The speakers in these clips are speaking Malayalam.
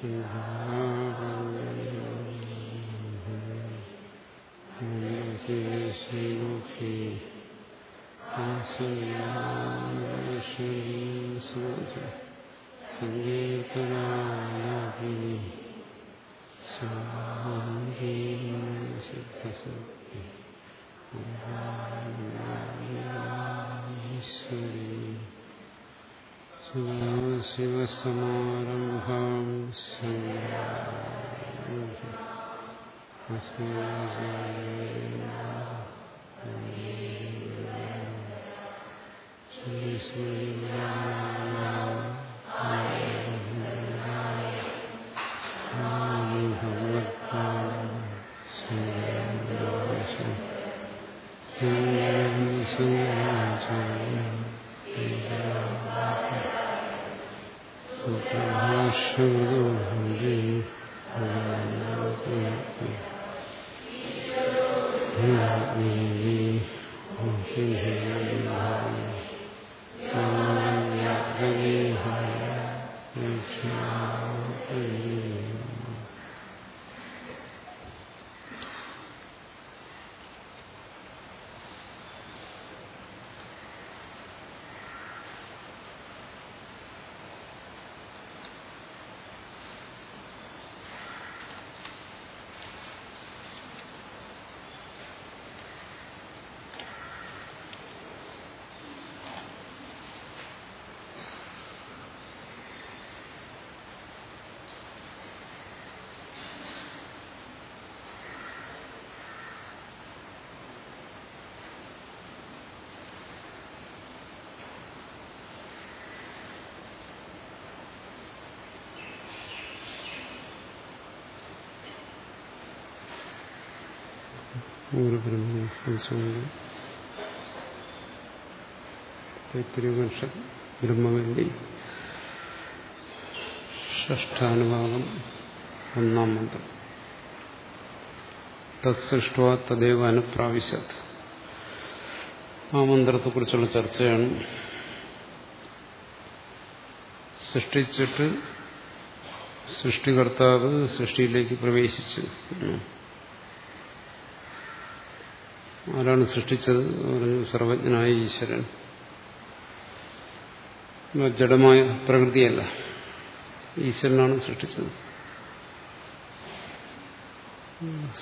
Sina തൈത്തിരിപനിഷ ബ്രഹ്മവേദി. ഷഷ്ടാനുഭാഗം ഒന്നാം മന്ത്രം. തത്സൃഷ്ട തദൈവ അനുപ്രാവശ്യത്. ആ മന്ത്രത്തെക്കുറിച്ചുള്ള ചർച്ചയാണ് സൃഷ്ടിച്ചിട്ട് സൃഷ്ടികർത്താവ് സൃഷ്ടിയിലേക്ക് പ്രവേശിച്ചു ആരാണ് സൃഷ്ടിച്ചത്? പറഞ്ഞു സർവജ്ഞനായ ഈശ്വരൻ. ജഡമായ പ്രകൃതിയല്ല. ഈശ്വരനാണ് സൃഷ്ടിച്ചത്.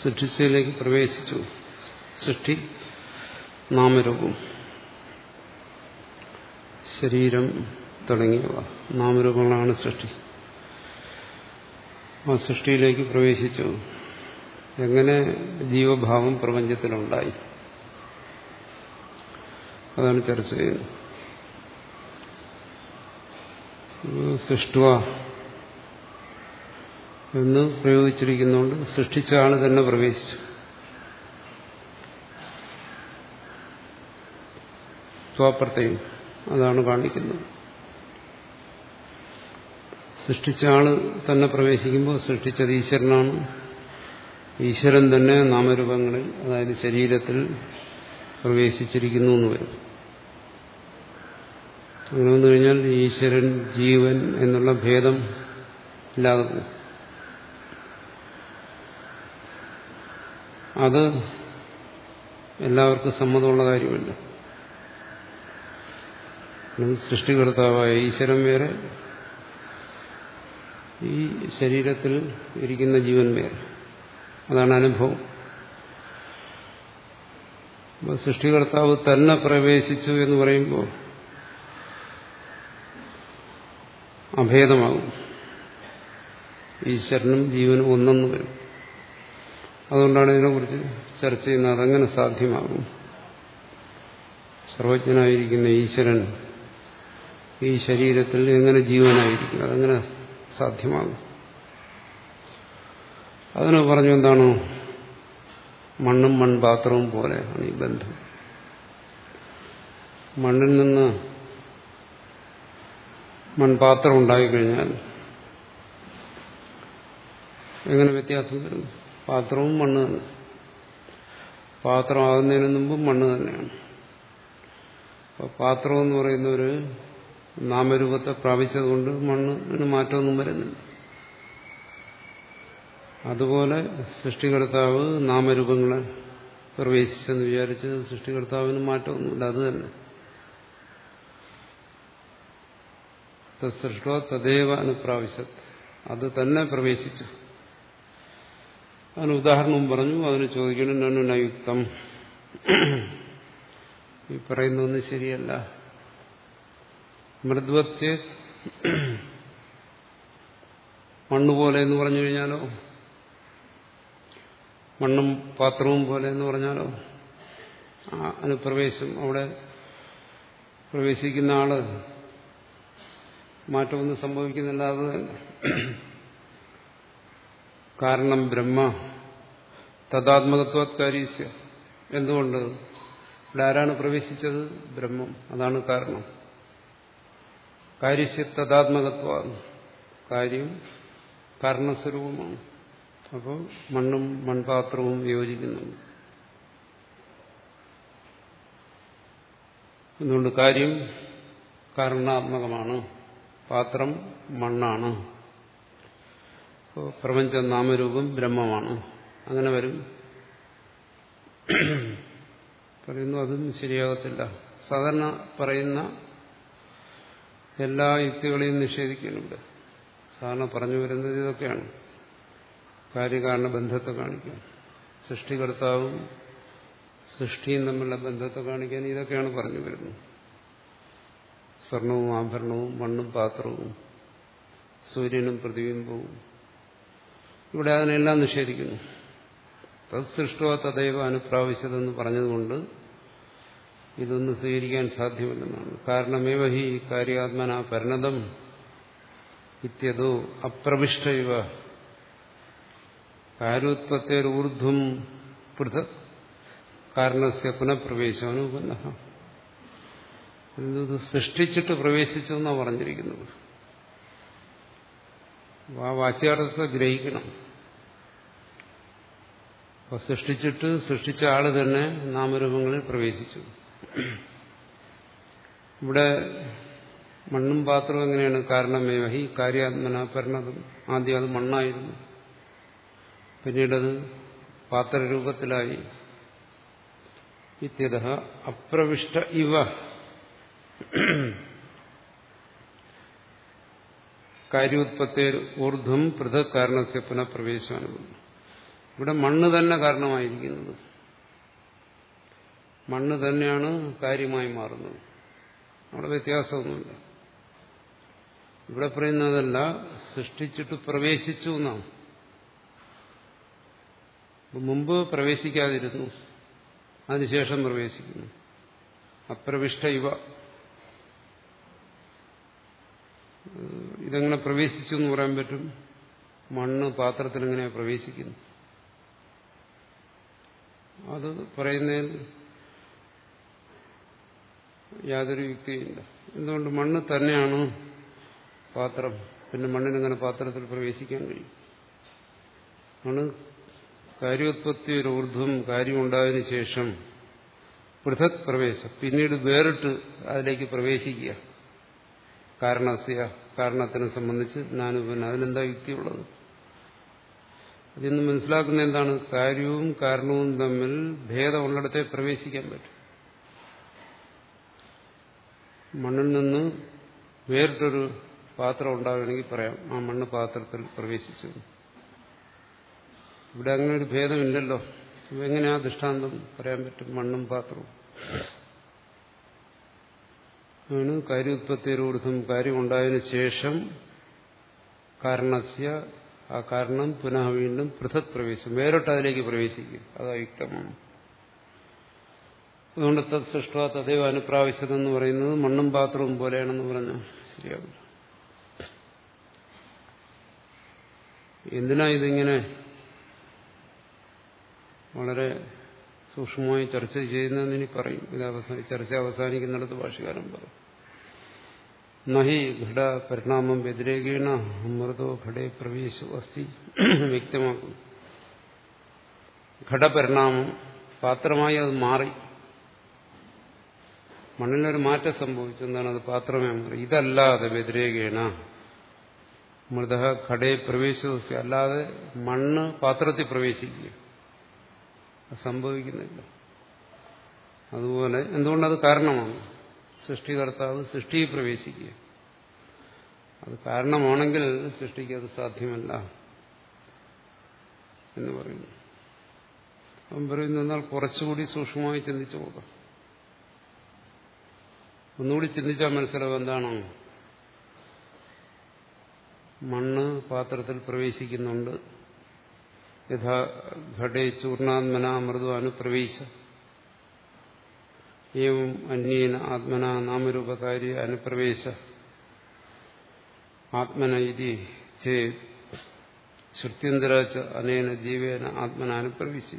സൃഷ്ടിച്ചതിലേക്ക് പ്രവേശിച്ചു. സൃഷ്ടി നാമരൂപം. ശരീരം തുടങ്ങിയവ നാമരൂപങ്ങളാണ് സൃഷ്ടി. ആ സൃഷ്ടിയിലേക്ക് പ്രവേശിച്ചു. എങ്ങനെ ജീവഭാവം പ്രപഞ്ചത്തിലുണ്ടായി? അതാണ് ചർച്ച ചെയ്യുന്നത് സൃഷ്ടുവ എന്ന് പ്രയോഗിച്ചിരിക്കുന്നതുകൊണ്ട് സൃഷ്ടിച്ചാണ് തന്നെ പ്രവേശിച്ചു. സ്വാപ്രത്യം അതാണ് കാണിക്കുന്നത്. സൃഷ്ടിച്ച തന്നെ പ്രവേശിക്കുമ്പോൾ സൃഷ്ടിച്ചത് ഈശ്വരനാണ്. ഈശ്വരൻ തന്നെ നാമരൂപങ്ങളിൽ അതായത് ശരീരത്തിൽ പ്രവേശിച്ചിരിക്കുന്നു എന്ന് വരും. വന്നു കഴിഞ്ഞാൽ ഈശ്വരൻ ജീവൻ എന്നുള്ള ഭേദം ഇല്ലാതെ അത് എല്ലാവർക്കും സമ്മതമുള്ള കാര്യമല്ല. സൃഷ്ടികർത്താവായ ഈശ്വരൻ വേറെ ഈ ശരീരത്തിൽ ഇരിക്കുന്ന ജീവൻ വേറെ. അതാണ് അനുഭവം. സൃഷ്ടികർത്താവ് തന്നെ പ്രവേശിച്ചു എന്ന് പറയുമ്പോൾ അഭേദമാകും. ഈശ്വരനും ജീവനും ഒന്നെന്ന് വരും. അതുകൊണ്ടാണ് ഇതിനെക്കുറിച്ച് ചർച്ച ചെയ്യുന്നത്. അതെങ്ങനെ സാധ്യമാകും. സർവജ്ഞനായിരിക്കുന്ന ഈശ്വരൻ ഈ ശരീരത്തിൽ എങ്ങനെ ജീവനായിരിക്കും? അതെങ്ങനെ സാധ്യമാകും. അതിന് പറഞ്ഞു എന്താണ്? മണ്ണും മൺപാത്രവും പോലെയാണ് ഈ ബന്ധം. മണ്ണിൽ നിന്ന് മൺപാത്രം ഉണ്ടായിക്കഴിഞ്ഞാൽ എങ്ങനെ വ്യത്യാസം വരും? പാത്രവും മണ്ണ് തന്നെ. പാത്രമാകുന്നതിന് മുമ്പ് മണ്ണ് തന്നെയാണ്. പാത്രം എന്ന് പറയുന്ന ഒരു നാമരൂപത്തെ പ്രാപിച്ചതുകൊണ്ട് മണ്ണിന് മാറ്റമൊന്നും വരുന്നില്ല. അതുപോലെ സൃഷ്ടികർത്താവ് നാമരൂപങ്ങളെ പ്രവേശിച്ചെന്ന് വിചാരിച്ച് സൃഷ്ടികർത്താവിന് മാറ്റമൊന്നുമില്ല. അത് തന്നെ. തൃഷ്ടോ തദേവ അനുപ്രാവശ്യത് അത് തന്നെ പ്രവേശിച്ചു. അതിന് ഉദാഹരണവും പറഞ്ഞു അതിന് ചോദിക്കണം നനു നയുക്തം ഈ പറയുന്നൊന്നും ശരിയല്ല. മൃദ്വത്ത് മണ്ണുപോലെ എന്ന് പറഞ്ഞു കഴിഞ്ഞാലോ? മണ്ണും പാത്രവും പോലെ എന്ന് പറഞ്ഞാലോ? അനുപ്രവേശം അവിടെ പ്രവേശിക്കുന്ന ആൾ മാറ്റമൊന്നും സംഭവിക്കുന്നില്ല. അത് കാരണം ബ്രഹ്മ തദാത്മകത്വത്കാരീസ്യ എന്തുകൊണ്ട്? ഇവിടെ ആരാണ് പ്രവേശിച്ചത്? ബ്രഹ്മം. അതാണ് കാരണം. കാര്യസ്യ തദാത്മകത്വ കാര്യം കാരണസ്വരൂപമാണ്. അപ്പോൾ മണ്ണും മൺപാത്രവും യോജിക്കുന്നുണ്ട് എന്തുകൊണ്ട്? കാര്യം കാരണാത്മകമാണ്. പാത്രം മണ്ണാണ്. പ്രപഞ്ച നാമരൂപം ബ്രഹ്മമാണ്. അങ്ങനെ വരും. പറയുന്നു അതും ശരിയാകത്തില്ല. സാധാരണ പറയുന്ന എല്ലാ യുക്തികളെയും നിഷേധിക്കുന്നുണ്ട്. സാധാരണ പറഞ്ഞു വരുന്നത് ഇതൊക്കെയാണ്. കാര്യകാരണ ബന്ധത്തെ കാണിക്കാൻ സൃഷ്ടികർത്താവും സൃഷ്ടിയും തമ്മിലുള്ള ബന്ധത്തെ കാണിക്കാൻ ഇതൊക്കെയാണ് പറഞ്ഞു വരുന്നത്. സ്വർണവും ആഭരണവും മണ്ണും പാത്രവും സൂര്യനും പ്രതിബിംബവും ഇവിടെ അതിനെല്ലാം നിഷേധിക്കുന്നു. തത് സൃഷ്ടോ തദൈവ അനുപ്രാവശ്യതെന്ന് പറഞ്ഞതുകൊണ്ട് ഇതൊന്നും സ്വീകരിക്കാൻ സാധ്യമല്ലെന്നാണ്. കാരണമേവ ഹി കാര്യാത്മന പരിണതം ഇത്യതോ അപ്രവിഷ്ട ഇവ കാരോത്പത്തേർഊർധ്വം പൃഥക് കാരണസ്യ പുനഃപ്രവേശം അനുപന്ന ഇത് സൃഷ്ടിച്ചിട്ട് പ്രവേശിച്ചു എന്നാണ് പറഞ്ഞിരിക്കുന്നത്. ആ വാച്യാർത്ഥത്തെ ഗ്രഹിക്കണം. അപ്പൊ സൃഷ്ടിച്ചിട്ട് സൃഷ്ടിച്ച ആൾ തന്നെ നാമരൂപങ്ങളിൽ പ്രവേശിച്ചു. ഇവിടെ മണ്ണും പാത്രവും എങ്ങനെയാണ് കാരണമേവ ഹി കാര്യാത്മന പരിണതം. ആദ്യം അത് മണ്ണായിരുന്നു. പിന്നീടത് പാത്രരൂപത്തിലായി. ഇത്യത അപ്രവിഷ്ട ഇവ. കാര്യോത്പത്തേർ ഊർധ്വം പൃഥക് കാരണസ്യ പുനഃപ്രവേശമാണ് ഇവിടെ മണ്ണ് തന്നെ കാരണമായിരിക്കുന്നത്. മണ്ണ് തന്നെയാണ് കാര്യമായി മാറുന്നത്. അവിടെ വ്യത്യാസമൊന്നുമില്ല. ഇവിടെ പറയുന്നതല്ല സൃഷ്ടിച്ചിട്ട് പ്രവേശിച്ചു എന്നാണ്. മുമ്പ് പ്രവേശിക്കാതിരുന്നു അതിനുശേഷം പ്രവേശിക്കുന്നു. അപ്രവിഷ്ട ഇവ ഇതെങ്ങനെ പ്രവേശിച്ചു എന്ന് പറയാൻ പറ്റും? മണ്ണ് പാത്രത്തിൽ എങ്ങനെ പ്രവേശിക്കുന്നു അത് പറയുന്നതിൽ യാതൊരു യുക്തിയില്ല. എന്തുകൊണ്ട് മണ്ണ് തന്നെയാണ് പാത്രം പിന്നെ മണ്ണിനെങ്ങനെ പാത്രത്തിൽ പ്രവേശിക്കാൻ കഴിയും? മണ്ണ് കാര്യോത്പത്തി ഒരു ഊർധ്വം കാര്യമുണ്ടായതിനു ശേഷം പൃഥക് പ്രവേശം. പിന്നീട് വേറിട്ട് അതിലേക്ക് പ്രവേശിക്കുക. കാരണസ്യ കാരണത്തിനെ സംബന്ധിച്ച് നാനുപന അതിനെന്താ യുക്തിയുള്ളത്? ഇതിന്ന് മനസ്സിലാക്കുന്ന എന്താണ്? കാര്യവും കാരണവും തമ്മിൽ ഭേദമുള്ളിടത്തെ പ്രവേശിക്കാൻ പറ്റും. മണ്ണിൽ നിന്ന് വേറിട്ടൊരു പാത്രം ഉണ്ടാവുകയാണെങ്കിൽ പറയാം ആ മണ്ണ് പാത്രത്തിൽ പ്രവേശിച്ചു. ഇവിടെ അങ്ങനെ ഒരു ഭേദമില്ലല്ലോ. എങ്ങനെയാ ദൃഷ്ടാന്തം പറയാൻ പറ്റും? മണ്ണും പാത്രവും. ആണ്. കാര്യോത്പത്തിയോടും കാര്യം ഉണ്ടായതിനു ശേഷം കാരണസ്യ ആ കാരണം പുനഃ വീണ്ടും പൃഥക് പ്രവേശം വേറിട്ട് അതിലേക്ക് പ്രവേശിക്കും. അതാ അയുക്തമാണ് അതുകൊണ്ട് തത് സൃഷ്ട തദൈവ അനുപ്രാവശ്യതെന്ന് പറയുന്നത് മണ്ണും പാത്രവും പോലെയാണെന്ന് പറഞ്ഞു. ശരിയാവില്ല എന്തിനാ ഇതിങ്ങനെ വളരെ സൂക്ഷ്മമായി ചർച്ച ചെയ്യുന്നതെന്ന് ഇനി പറയും. ഇത് അവസാന ചർച്ച അവസാനിക്കുന്നിടത്ത് ഭാഷകാരൻ പറയും. നഹി ഘട പരിണാമം വ്യതിരേകീണ അമൃതോ ഘടേ പ്രവേശു അസ്ഥി വ്യക്തമാക്കുന്നു. ഘടപരിണാമം പാത്രമായി അത് മാറി. മണ്ണിനൊരു മാറ്റം സംഭവിച്ചു എന്താണ് അത് പാത്രമേ മാറി. ഇതല്ലാതെ വ്യതിരേകേണ മൃത ഘടയെ പ്രവേശിച്ച അല്ലാതെ മണ്ണ് പാത്രത്തിൽ പ്രവേശിക്കുക സംഭവിക്കുന്നില്ല. അതുപോലെ എന്തുകൊണ്ടത് കാരണമാണ്? സൃഷ്ടികർത്താവ് സൃഷ്ടിയിൽ പ്രവേശിക്കുക. അത് കാരണമാണെങ്കിൽ സൃഷ്ടിക്ക് അത് സാധ്യമല്ല എന്ന് പറയുന്നു. അവൻ പറയുന്നു എന്നാൽ കുറച്ചുകൂടി സൂക്ഷ്മമായി ചിന്തിച്ചു പോകാം ഒന്നുകൂടി ചിന്തിച്ചാൽ മനസ്സിലാവും എന്താണോ? മണ്ണ് പാത്രത്തിൽ പ്രവേശിക്കുന്നുണ്ട്. യഥാ ഘടേ ചൂർണാത്മന മൃദു അനുപ്രവേശ. ഏവം അന്യേന ആത്മന നാമരൂപകാരി അനുപ്രവേശ. ആത്മന ഇതി ചേ ശ്രുത്യന്തര അനേന ജീവേന ആത്മന അനുപ്രവേശി.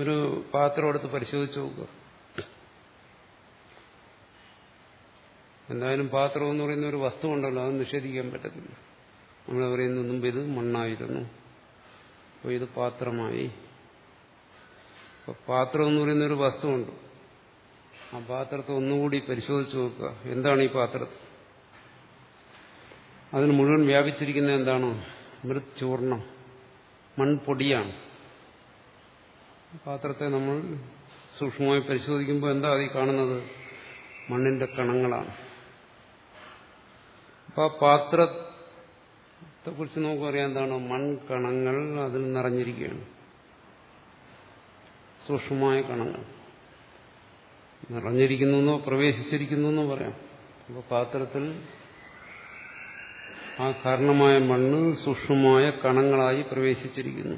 ഒരു പാത്രം എടുത്ത് പരിശോധിച്ചു നോക്കുക എന്തായാലും പാത്രം എന്ന് പറയുന്ന ഒരു വസ്തു ഉണ്ടല്ലോ അത് നിഷേധിക്കാൻ പറ്റത്തില്ല. നമ്മൾ പറയുന്ന മുമ്പ് ഇത് മണ്ണായിരുന്നു. അപ്പോൾ ഇത് പാത്രമായി. പാത്രം എന്ന് പറയുന്ന ഒരു വസ്തുവുണ്ട്. ആ പാത്രത്തെ ഒന്നുകൂടി പരിശോധിച്ച് നോക്കുക. എന്താണ് ഈ പാത്രം? അതിന് മുഴുവൻ വ്യാപിച്ചിരിക്കുന്നത് എന്താണോ? മൃത്ചൂർണം മൺപൊടിയാണ്. പാത്രത്തെ നമ്മൾ സൂക്ഷ്മമായി പരിശോധിക്കുമ്പോൾ എന്താ അതിൽ കാണുന്നത്? മണ്ണിന്റെ കണങ്ങളാണ്. അപ്പൊ ആ പാത്രത്തെ കുറിച്ച് നമുക്ക് പറയാൻ എന്താണ് മൺകണങ്ങൾ അതിൽ നിറഞ്ഞിരിക്കുകയാണ്. സൂക്ഷ്മമായ കണങ്ങൾ. നിറഞ്ഞിരിക്കുന്നു പ്രവേശിച്ചിരിക്കുന്നു എന്നോ പറയാം. അപ്പോൾ പാത്രത്തിൽ ആ കാരണമായ മണ്ണ് സൂക്ഷ്മമായ കണങ്ങളായി പ്രവേശിച്ചിരിക്കുന്നു.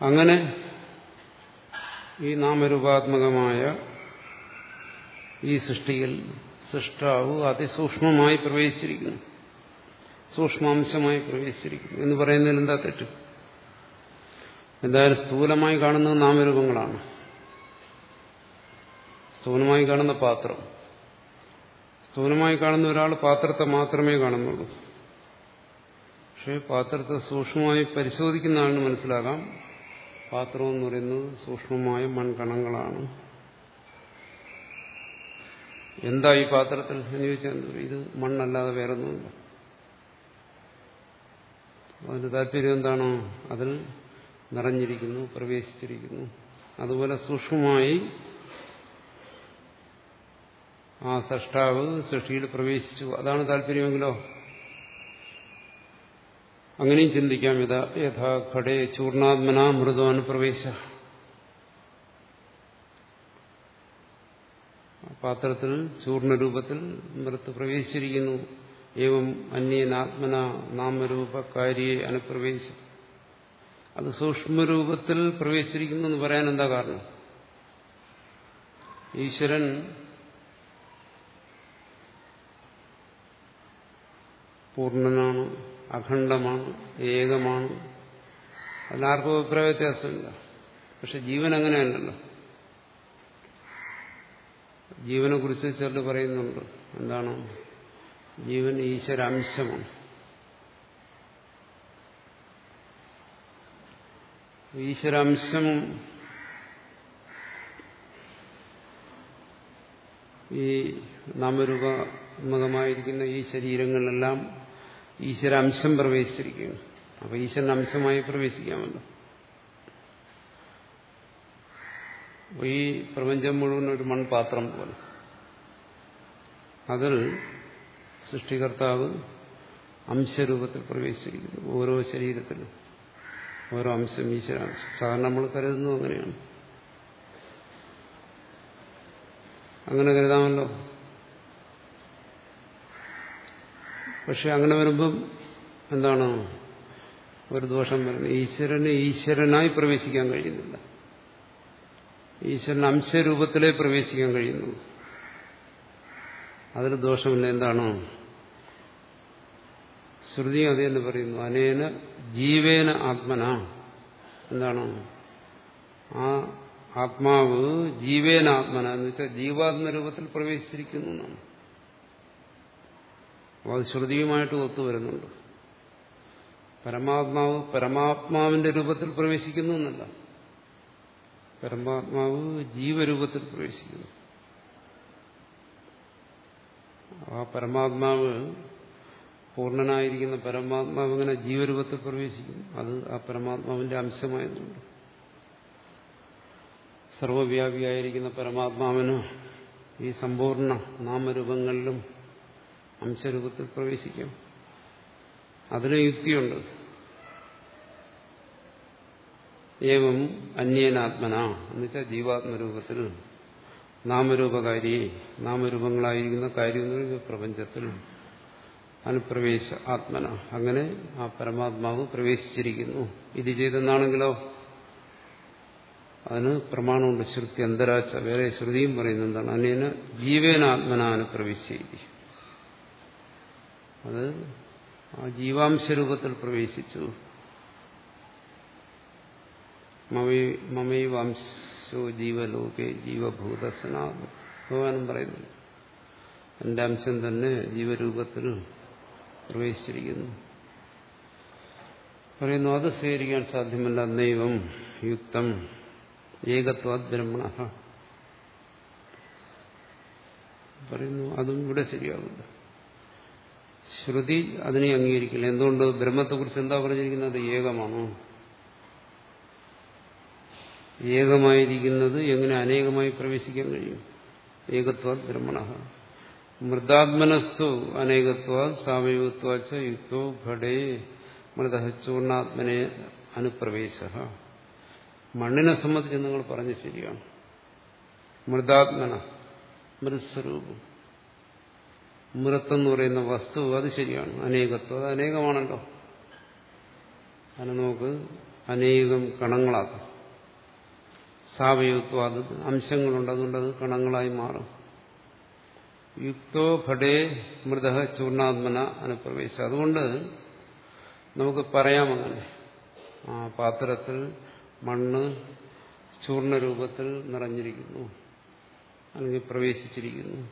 അങ്ങനെ ഈ നാമരൂപാത്മകമായ ഈ സൃഷ്ടിയിൽ സൃഷ്ടാവ് അതിസൂക്ഷ്മമായി പ്രവേശിച്ചിരിക്കുന്നു. സൂക്ഷ്മാംശമായി പ്രവേശിച്ചിരിക്കുന്നു എന്ന് പറയുന്നതിൽ എന്താ തെറ്റ്? എന്തായാലും സ്ഥൂലമായി കാണുന്നത് നാമരൂപങ്ങളാണ്. സ്ഥൂലമായി കാണുന്ന പാത്രം. സ്ഥൂലമായി കാണുന്ന ഒരാൾ പാത്രത്തെ മാത്രമേ കാണുന്നുള്ളൂ. പക്ഷേ പാത്രത്തെ സൂക്ഷ്മമായി പരിശോധിക്കുന്ന ആളിന് മനസ്സിലാകാം. പാത്രം എന്ന് പറയുന്നത് സൂക്ഷ്മമായ മൺകണങ്ങളാണ്. എന്താ ഈ പാത്രത്തിൽ എന്ന് ചോദിച്ചാൽ ഇത് മണ്ണല്ലാതെ വേറെ ഒന്നുമില്ല അതിന്റെ താല്പര്യം എന്താണോ അതിൽ നിറഞ്ഞിരിക്കുന്നു പ്രവേശിച്ചിരിക്കുന്നു. അതുപോലെ സൂക്ഷ്മമായി ആ സൃഷ്ടാവ് സൃഷ്ടിയിൽ പ്രവേശിച്ചു. അതാണ് താല്പര്യമെങ്കിലോ? അങ്ങനെയും ചിന്തിക്കാം. യഥാ ഘടേ ചൂർണാത്മന മൃദുവാനുപ്രവേശ പാത്രത്തിൽ ചൂർണരൂപത്തിൽ മൃത്ത് പ്രവേശിച്ചിരിക്കുന്നു. ഏവം അന്യനാത്മന നാമരൂപകാരിയെ അനുപ്രവേശം അത് സൂക്ഷ്മരൂപത്തിൽ പ്രവേശിച്ചിരിക്കുന്നു എന്ന് പറയാൻ എന്താ കാരണം? ഈശ്വരൻ പൂർണനാണ് അഖണ്ഡമാണ് ഏകമാണ്. അതിനാർക്കും അഭിപ്രായ വ്യത്യാസമില്ല. പക്ഷെ ജീവൻ അങ്ങനെയല്ലല്ലോ. ജീവനെ കുറിച്ച് ചിലർ പറയുന്നുണ്ട്. എന്താണ്? ജീവൻ ഈശ്വരാംശമാണ്. ഈശ്വരാംശം ഈ നാമരൂപാത്മകമായിരിക്കുന്ന ഈ ശരീരങ്ങളിലെല്ലാം ഈശ്വരാംശം പ്രവേശിച്ചിരിക്കുകയാണ്. അപ്പൊ ഈശ്വരൻ അംശമായി പ്രവേശിക്കാമല്ലോ അപ്പൊ ഈ പ്രപഞ്ചം മുഴുവൻ ഒരു മൺപാത്രം പോലെ. അതിൽ സൃഷ്ടികർത്താവ് അംശരൂപത്തിൽ പ്രവേശിച്ചിരിക്കുന്നു. ഓരോ ശരീരത്തിലും ഓരോ അംശം ഈശ്വരാംശം സാധാരണ നമ്മൾ കരുതുന്നു അങ്ങനെയാണ്. അങ്ങനെ കരുതാമല്ലോ. പക്ഷെ അങ്ങനെ വരുമ്പം എന്താണ്? ഒരു ദോഷം വരുന്നത് ഈശ്വരന് ഈശ്വരനായി പ്രവേശിക്കാൻ കഴിയുന്നില്ല. ഈശ്വരൻ അംശരൂപത്തിലേ പ്രവേശിക്കാൻ കഴിയുന്നു. അതിന് ദോഷമില്ല. എന്താണ്? ശ്രുതി അത് തന്നെ പറയുന്നു. അനേന ജീവേന ആത്മന. എന്താണ്? ആ ആത്മാവ് ജീവേന ആത്മന. എന്ന് വെച്ചാൽ ജീവാത്മരൂപത്തിൽ പ്രവേശിച്ചിരിക്കുന്നു എന്നാണ്. അത് ശ്രുതിയുമായിട്ട് ഒത്തുവരുന്നുണ്ട് പരമാത്മാവ് പരമാത്മാവിന്റെ രൂപത്തിൽ പ്രവേശിക്കുന്നു എന്നല്ല. പരമാത്മാവ് ജീവരൂപത്തിൽ പ്രവേശിക്കുന്നു. ആ പരമാത്മാവ് പൂർണനായിരിക്കുന്ന പരമാത്മാവ് ഇങ്ങനെ ജീവരൂപത്തിൽ പ്രവേശിക്കുന്നു. അത് ആ പരമാത്മാവിന്റെ അംശമായതുകൊണ്ട്. സർവവ്യാപിയായിരിക്കുന്ന പരമാത്മാവിന് ഈ സമ്പൂർണ നാമരൂപങ്ങളിലും അംശരൂപത്തിൽ പ്രവേശിക്കാം. അതിന് യുക്തിയുണ്ട്. ഏവം അന്യേനാത്മന. എന്നുവെച്ചാൽ ജീവാത്മരൂപത്തിൽ നാമരൂപകാരി നാമരൂപങ്ങളായിരിക്കുന്ന കാര്യങ്ങൾ പ്രപഞ്ചത്തിൽ അനുപ്രവേശ ആത്മന. അങ്ങനെ ആ പരമാത്മാവ് പ്രവേശിച്ചിരിക്കുന്നു. ഇത് ചെയ്തെന്നാണെങ്കിലോ? അതിന് പ്രമാണമുണ്ട്. ശ്രുതി അന്തരാച്ച വേറെ ശ്രുതിയും പറയുന്നത് എന്താണ്? അനേന ജീവേനാത്മന അനുപ്രവേശിച്ചു അത് ആ ജീവാംശ രൂപത്തിൽ പ്രവേശിച്ചു. മമൈവാംശോ ജീവലോകെ ജീവഭൂത സനാതന ഭഗവാനും പറയുന്നു. എന്റെ അംശം തന്നെ ജീവരൂപത്തിൽ പ്രവേശിച്ചിരിക്കുന്നു. പറയുന്നു അത് സ്വീകരിക്കാൻ സാധ്യമല്ല ദൈവം യുക്തം ഏകത്വാത് ബ്രഹ്മണ പറയുന്നു അതും ഇവിടെ ശരിയാകുന്നു. ശ്രുതി അതിനെ അംഗീകരിക്കില്ല. എന്തുകൊണ്ട്? ബ്രഹ്മത്തെക്കുറിച്ച് എന്താ പറഞ്ഞിരിക്കുന്നത്? ഏകമാണോ? ഏകമായിരിക്കുന്നത് എങ്ങനെ അനേകമായി പ്രവേശിക്കാൻ കഴിയും? ഏകത്വാത് ബ്രഹ്മണ. മൃതാത്മനസ്തു അനേകത്വ സാമയത്വാച്ച യുക്തോ ഘടേ മൃത ചൂർണാത്മനെ അനുപ്രവേശ. മണ്ണിനെ സംബന്ധിച്ച് നിങ്ങൾ പറഞ്ഞ് ശരിയാണ്. മൃതാത്മന മൃത്സ്വരൂപം. മൃത്തെന്ന് പറയുന്ന വസ്തു അത് ശരിയാണ്. അനേകത്വം അത് അനേകമാണല്ലോ. അതിനെ നമുക്ക് അനേകം കണങ്ങളാക്കാം. സാവയവത്വം അത് അംശങ്ങളുണ്ട് അതുകൊണ്ട് അത് കണങ്ങളായി മാറും. യുക്തോ ഘടേ മൃത ചൂർണാത്മന അനുപ്രവേശിച്ചു അതുകൊണ്ട് നമുക്ക് പറയാമങ്ങനെ ആ പാത്രത്തിൽ മണ്ണ് ചൂർണരൂപത്തിൽ നിറഞ്ഞിരിക്കുന്നു. അല്ലെങ്കിൽ പ്രവേശിച്ചിരിക്കുന്നു.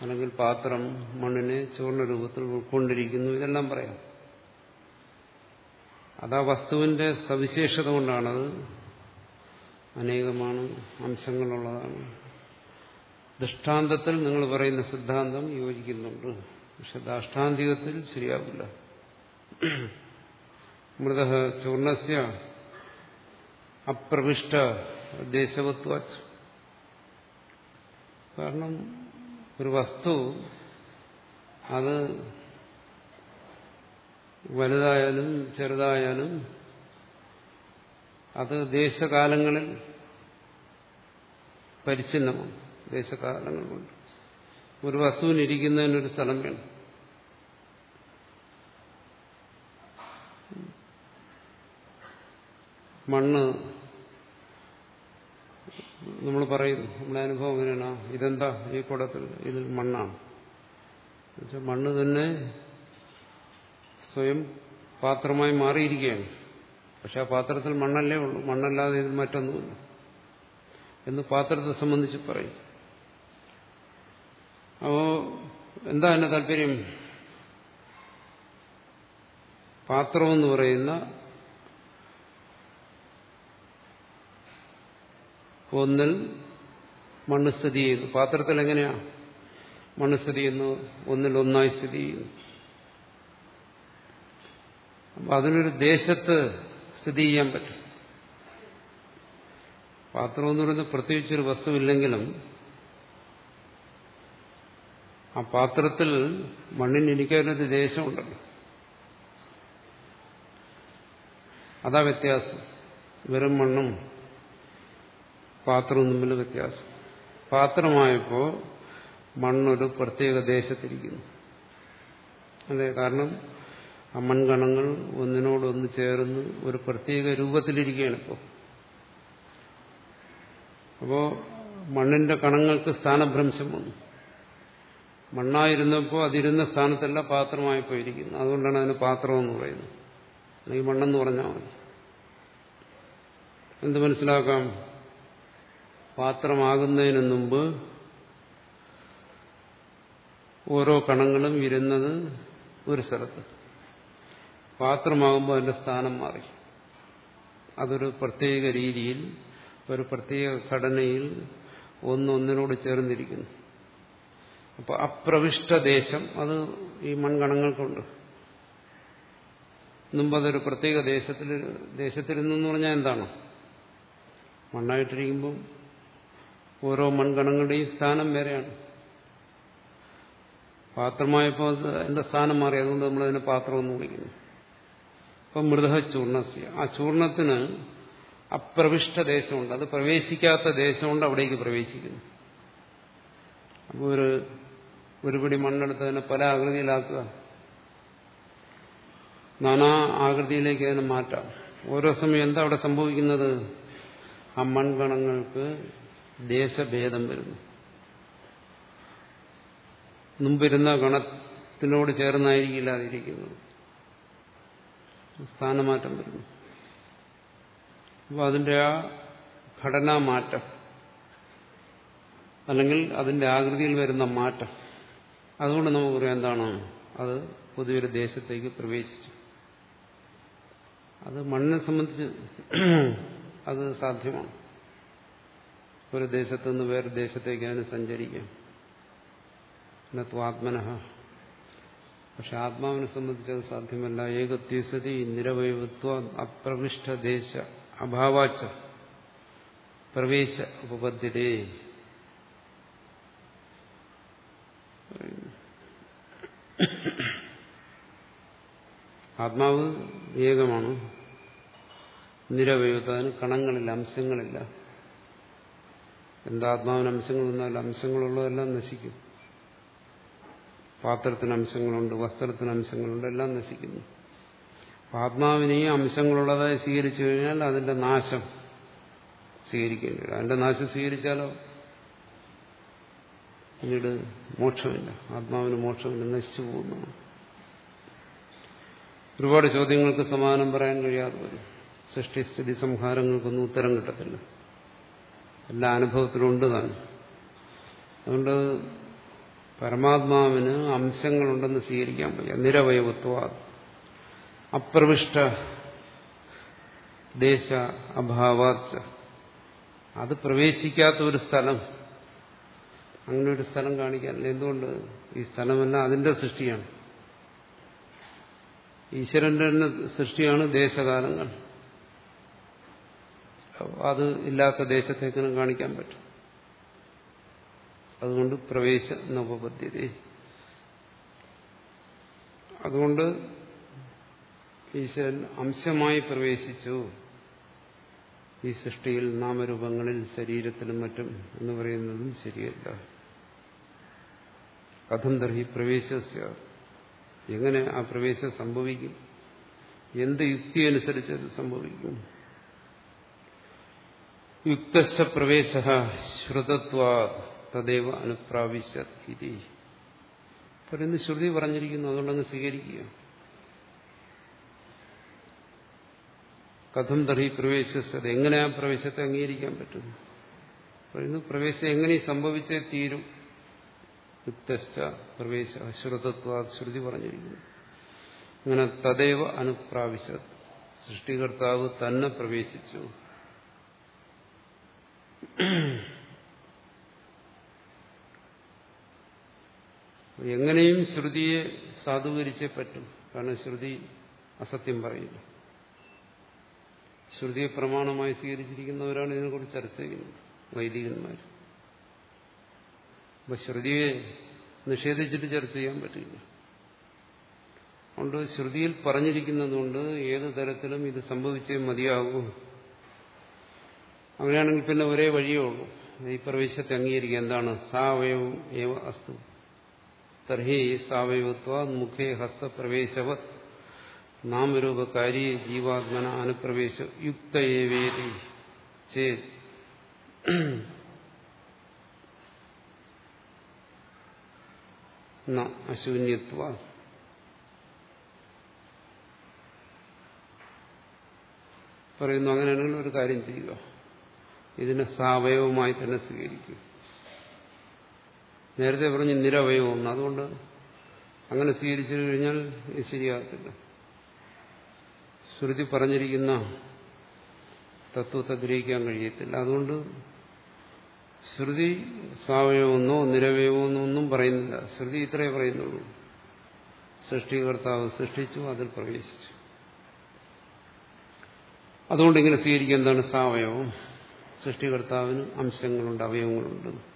അല്ലെങ്കിൽ പാത്രം മണ്ണിനെ ചൂർണരൂപത്തിൽ ഉൾക്കൊണ്ടിരിക്കുന്നു. ഇതെല്ലാം പറയാം. അതാ വസ്തുവിന്റെ സവിശേഷത കൊണ്ടാണത്. അനേകമാണ് അംശങ്ങളുള്ളതാണ്. ദൃഷ്ടാന്തത്തിൽ നിങ്ങൾ പറയുന്ന സിദ്ധാന്തം യോജിക്കുന്നുണ്ട്. പക്ഷെ ദാഷ്ടാന്തികത്തിൽ ശരിയാവില്ല. മൃത ചൂർണസ്യ അപ്രവിഷ്ട ദേശവത്വ കാരണം ഒരു വസ്തു അത് വലുതായാലും ചെറുതായാലും അത് ദേശകാലങ്ങളിൽ പരിച്ഛിന്നമാണ്. ദേശകാലങ്ങൾ കൊണ്ട്. ഒരു വസ്തുവിനിരിക്കുന്നതിനൊരു സ്ഥലം വേണം. മണ്ണ് നമ്മൾ പറയുന്നു. നമ്മുടെ അനുഭവം എങ്ങനെയാണ് ഇതെന്താ? ഈ കുടത്തിൽ ഇതിൽ മണ്ണാണ്. മണ്ണ് തന്നെ സ്വയം പാത്രമായി മാറിയിരിക്കുകയാണ്. പക്ഷെ ആ പാത്രത്തിൽ മണ്ണല്ലേ ഉള്ളൂ. മണ്ണല്ലാതെ ഇതിൽ മറ്റൊന്നുമില്ല. എന്ന് പാത്രത്തെ സംബന്ധിച്ച് പറയും. അപ്പോ എന്താ എന്റെ താല്പര്യം? പാത്രമെന്ന് പറയുന്ന ഒന്നിൽ മണ്ണ് സ്ഥിതി ചെയ്യുന്നു. പാത്രത്തിൽ എങ്ങനെയാ മണ്ണ് സ്ഥിതി ചെയ്യുന്നു? ഒന്നിൽ ഒന്നായി സ്ഥിതി ചെയ്യുന്നു. അപ്പൊ അതിനൊരു ദേശത്ത് സ്ഥിതി ചെയ്യാൻ പറ്റും. പാത്രം എന്ന് പറയുന്നത് പ്രത്യേകിച്ചൊരു വസ്തുവില്ലെങ്കിലും ആ പാത്രത്തിൽ മണ്ണിനിരിക്കാനൊരു ദേശമുണ്ടല്ലോ. അതാ വ്യത്യാസം. വെറും മണ്ണും പാത്രവും തമ്മിൽ വ്യത്യാസം. പാത്രമായപ്പോൾ മണ്ണൊരു പ്രത്യേക ദേശത്തിരിക്കുന്നു. അതെ കാരണം ആ മൺകണങ്ങൾ ഒന്നിനോടൊന്ന് ചേർന്ന് ഒരു പ്രത്യേക രൂപത്തിലിരിക്കുകയാണ് ഇപ്പോൾ അപ്പോൾ മണ്ണിന്റെ കണങ്ങൾക്ക് സ്ഥാനഭ്രംശം വന്നു. മണ്ണായിരുന്നപ്പോൾ അതിരുന്ന സ്ഥാനത്തല്ല പാത്രമായി പോയിരിക്കുന്നു അതുകൊണ്ടാണ് അതിന് പാത്രം എന്ന് പറയുന്നത്. അല്ലെങ്കിൽ മണ്ണെന്ന് പറഞ്ഞാൽ മതി. എന്ത് മനസ്സിലാക്കാം? പാത്രമാകുന്നതിന് മുമ്പ് ഓരോ കണങ്ങളും ഇരുന്നത് ഒരു സ്ഥലത്ത്. പാത്രമാകുമ്പോൾ അതിന്റെ സ്ഥാനം മാറി. അതൊരു പ്രത്യേക രീതിയിൽ ഒരു പ്രത്യേക ഘടനയിൽ ഒന്നൊന്നിനോട് ചേർന്നിരിക്കുന്നു. അപ്പോൾ അപ്രവിഷ്ടദേശം അത് ഈ മൺഗണങ്ങൾക്കുണ്ട് മുമ്പ് അതൊരു പ്രത്യേക ദേശത്തിൽ ദേശത്തിരുന്നെന്ന് പറഞ്ഞാൽ എന്താണ്? മണ്ണായിട്ടിരിക്കുമ്പം ഓരോ മൺഗണങ്ങളുടെയും സ്ഥാനം വേറെയാണ്. പാത്രമായപ്പോൾ അതിന്റെ സ്ഥാനം മാറി. അതുകൊണ്ട് നമ്മളതിനെ പാത്രം എന്ന് വിളിക്കുന്നു. അപ്പം ചൂർണസ്യ. ആ ചൂർണത്തിന് അപ്രവിഷ്ട ദേശമുണ്ട്. അത് പ്രവേശിക്കാത്ത ദേശമുണ്ട് അവിടേക്ക് പ്രവേശിക്കുന്നു. അപ്പോൾ ഒരു ഒരു പിടി മണ്ണെടുത്ത് അതിനെ പല ആകൃതിയിലാക്കുക. നാനാ ആകൃതിയിലേക്ക് അതിനെ മാറ്റാം. ഓരോ സമയം എന്താ അവിടെ സംഭവിക്കുന്നത്? ആ മൺകണങ്ങൾക്ക് ദേശഭേദം വരുന്നു. മുമ്പിരുന്ന ഗണത്തിനോട് ചേർന്നായിരിക്കില്ല അതിരിക്കുന്നത് സ്ഥാനമാറ്റം വരുന്നു. അപ്പോൾ അതിന്റെ ആ ഘടനാ മാറ്റം അല്ലെങ്കിൽ അതിന്റെ ആകൃതിയിൽ വരുന്ന മാറ്റം അതുകൊണ്ട് നമുക്ക് പറയാം എന്താണ്? അത് പുതിയൊരു ദേശത്തേക്ക് പ്രവേശിച്ചു. അത് മണ്ണിനെ സംബന്ധിച്ച് അത് സാധ്യമാണ്. ഒരു ദേശത്തു നിന്ന് വേറെ ദേശത്തേക്ക് അതിന് സഞ്ചരിക്കാം. ആത്മനഃ പക്ഷെ ആത്മാവിനെ സംബന്ധിച്ച് അത് സാധ്യമല്ല. ഏകത്വസതി നിരവൈവത്വ അപ്രവിഷ്ട ദേശ അഭാവാച്ച പ്രവേശ ഉപപദ്ധ്യതേ. ആത്മാവ് ഏകമാണ്. നിരവയവത്വം അതിന് കണങ്ങളില്ല അംശങ്ങളില്ല. എന്താ ആത്മാവിന് അംശങ്ങൾ വന്നാൽ അംശങ്ങളുള്ളതെല്ലാം നശിക്കും. പാത്രത്തിന് അംശങ്ങളുണ്ട് വസ്ത്രത്തിന് അംശങ്ങളുണ്ട് എല്ലാം നശിക്കുന്നു. ആത്മാവിനെയും അംശങ്ങളുള്ളതായി സ്വീകരിച്ചു കഴിഞ്ഞാൽ അതിന്റെ നാശം സ്വീകരിക്കേണ്ടി വരും. അതിന്റെ നാശം സ്വീകരിച്ചാലോ? പിന്നീട് മോക്ഷമില്ല. ആത്മാവിന് മോക്ഷമില്ല നശിച്ചു പോകുന്നു. ഒരുപാട് ചോദ്യങ്ങൾക്ക് സമാധാനം പറയാൻ കഴിയാതെ വരും. സൃഷ്ടിസ്ഥിതി സംഹാരങ്ങൾക്കൊന്നും ഉത്തരം കിട്ടത്തില്ല. എല്ലാ അനുഭവത്തിലുണ്ട് താൻ. അതുകൊണ്ട് പരമാത്മാവിന് അംശങ്ങളുണ്ടെന്ന് സ്വീകരിക്കാൻ വയ്യ നിരവയവത്വ അപ്രവിഷ്ട ദേശ അഭാവാച്ച. അത് പ്രവേശിക്കാത്ത ഒരു സ്ഥലം. അങ്ങനെ ഒരു സ്ഥലം കാണിക്കാനില്ല എന്തുകൊണ്ട്? ഈ സ്ഥലമല്ല അതിന്റെ സൃഷ്ടിയാണ്. ഈശ്വരന്റെ സൃഷ്ടിയാണ് ദേശകാലങ്ങൾ. അത് ഇല്ലാത്ത ദേശത്തേക്കിനും കാണിക്കാൻ പറ്റും. അതുകൊണ്ട് പ്രവേശ നവപദ്ധ്യത അതുകൊണ്ട് ഈശ്വരൻ അംശമായി പ്രവേശിച്ചു. ഈ സൃഷ്ടിയിൽ നാമരൂപങ്ങളിൽ ശരീരത്തിലും മറ്റും എന്ന് പറയുന്നതും ശരിയല്ല. കഥം തർഹി പ്രവേശ എങ്ങനെ ആ പ്രവേശം സംഭവിക്കും? എന്ത് യുക്തി അനുസരിച്ച് അത് സംഭവിക്കും? യുക്തശ്ച പ്രവേശ ശ്രുതത്വാ തദൈവ അനുപ്രാവശ്യത് പറയുന്ന ശ്രുതി പറഞ്ഞിരിക്കുന്നു അതുകൊണ്ടങ്ങ് സ്വീകരിക്കുക. കഥം തർഹി പ്രവേശിച്ചത് എങ്ങനെ ആ പ്രവേശത്തെ അംഗീകരിക്കാൻ പറ്റും പറയുന്നു പ്രവേശം എങ്ങനെ സംഭവിച്ചേ തീരും? യുക്തശ്ച പ്രവേശ ശ്രുതത്വ ശ്രുതി പറഞ്ഞിരിക്കുന്നു. അങ്ങനെ തദൈവ അനുപ്രാവശ്യ സൃഷ്ടികർത്താവ് തന്നെ പ്രവേശിച്ചു. എങ്ങനെയും ശ്രുതിയെ സാധൂകരിച്ചേ പറ്റും. കാരണം ശ്രുതി അസത്യം പറയില്ല ശ്രുതിയെ പ്രമാണമായി സ്വീകരിച്ചിരിക്കുന്നവരാണ് ഇതിനെക്കുറിച്ച് ചർച്ച ചെയ്യുന്നത്. വൈദികന്മാർ. അപ്പൊ ശ്രുതിയെ നിഷേധിച്ചിട്ട് ചർച്ച ചെയ്യാൻ പറ്റില്ല. അതുകൊണ്ട് ശ്രുതിയിൽ പറഞ്ഞിരിക്കുന്നതുകൊണ്ട് ഏത് തരത്തിലും ഇത് സംഭവിച്ചേ മതിയാകൂ. അങ്ങനെയാണെങ്കിൽ പിന്നെ ഒരേ വഴിയേ ഉള്ളൂ. ഈ പ്രവേശത്തെ അംഗീകരിക്കുക. എന്താണ്? സാവയവും ഏവ അസ്തു. തർഹി സാവയവത്വ മുഖേ ഹസ്തപ്രവേശവ നാമരൂപകാരി ജീവാത്മന അനുപ്രവേശ യുക്ത ചേ അശൂന്യത്വ പറയുന്നു അങ്ങനെയാണെങ്കിൽ ഒരു കാര്യം ചെയ്യുക। ഇതിനെ സാവയവമായി തന്നെ സ്വീകരിക്കും നേരത്തെ പറഞ്ഞു നിരവയവം അതുകൊണ്ട് അങ്ങനെ സ്വീകരിച്ചു കഴിഞ്ഞാൽ ഇത് ശരിയാകത്തില്ല. ശ്രുതി പറഞ്ഞിരിക്കുന്ന തത്വത്തെ ഗ്രഹിക്കാൻ കഴിയത്തില്ല. അതുകൊണ്ട് ശ്രുതി സാവയവമെന്നോ നിരവയവമെന്നോ ഒന്നും പറയുന്നില്ല. ശ്രുതി ഇത്രയേ പറയുന്നുള്ളൂ. സൃഷ്ടികർത്താവ് സൃഷ്ടിച്ചു അതിൽ പ്രവേശിച്ചു. അതുകൊണ്ട് ഇങ്ങനെ സ്വീകരിക്കുക എന്താണ് സാവയവം? സൃഷ്ടികർത്താവിന് അംശങ്ങളുണ്ട് അവയവങ്ങളുണ്ട്.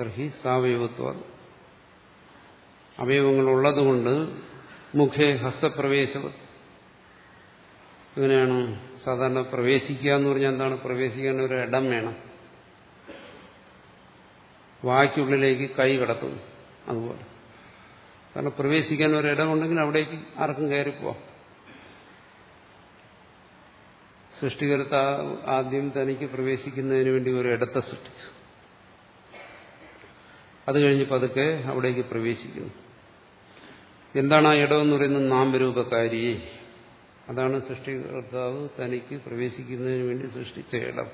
തർഹി സാവയവത്വ. അവയവങ്ങൾ ഉള്ളതുകൊണ്ട് മുഖേ ഹസ്തപ്രവേശം. എങ്ങനെയാണ് സാധാരണ പ്രവേശിക്കുക എന്ന് പറഞ്ഞാൽ എന്താണ്? പ്രവേശിക്കാൻ ഒരു ഇടം വേണം. വായ്ക്കുള്ളിലേക്ക് കൈ കടത്തുന്നു അതുപോലെ. കാരണം പ്രവേശിക്കാൻ ഒരു ഇടം ഉണ്ടെങ്കിൽ അവിടേക്ക് ആർക്കും കയറിപ്പോവാം സൃഷ്ടികർത്ത ആദ്യം തനിക്ക് പ്രവേശിക്കുന്നതിന് വേണ്ടി ഒരു ഇടത്തെ സൃഷ്ടിച്ചു. അത് കഴിഞ്ഞ് പതുക്കെ അവിടേക്ക് പ്രവേശിക്കുന്നു. എന്താണ് ആ ഇടമെന്ന് പറയുന്നത്? നാമരൂപകാരിയെ അതാണ് സൃഷ്ടികർത്താവ് തനിക്ക് പ്രവേശിക്കുന്നതിന് വേണ്ടി സൃഷ്ടിച്ച ഇടം.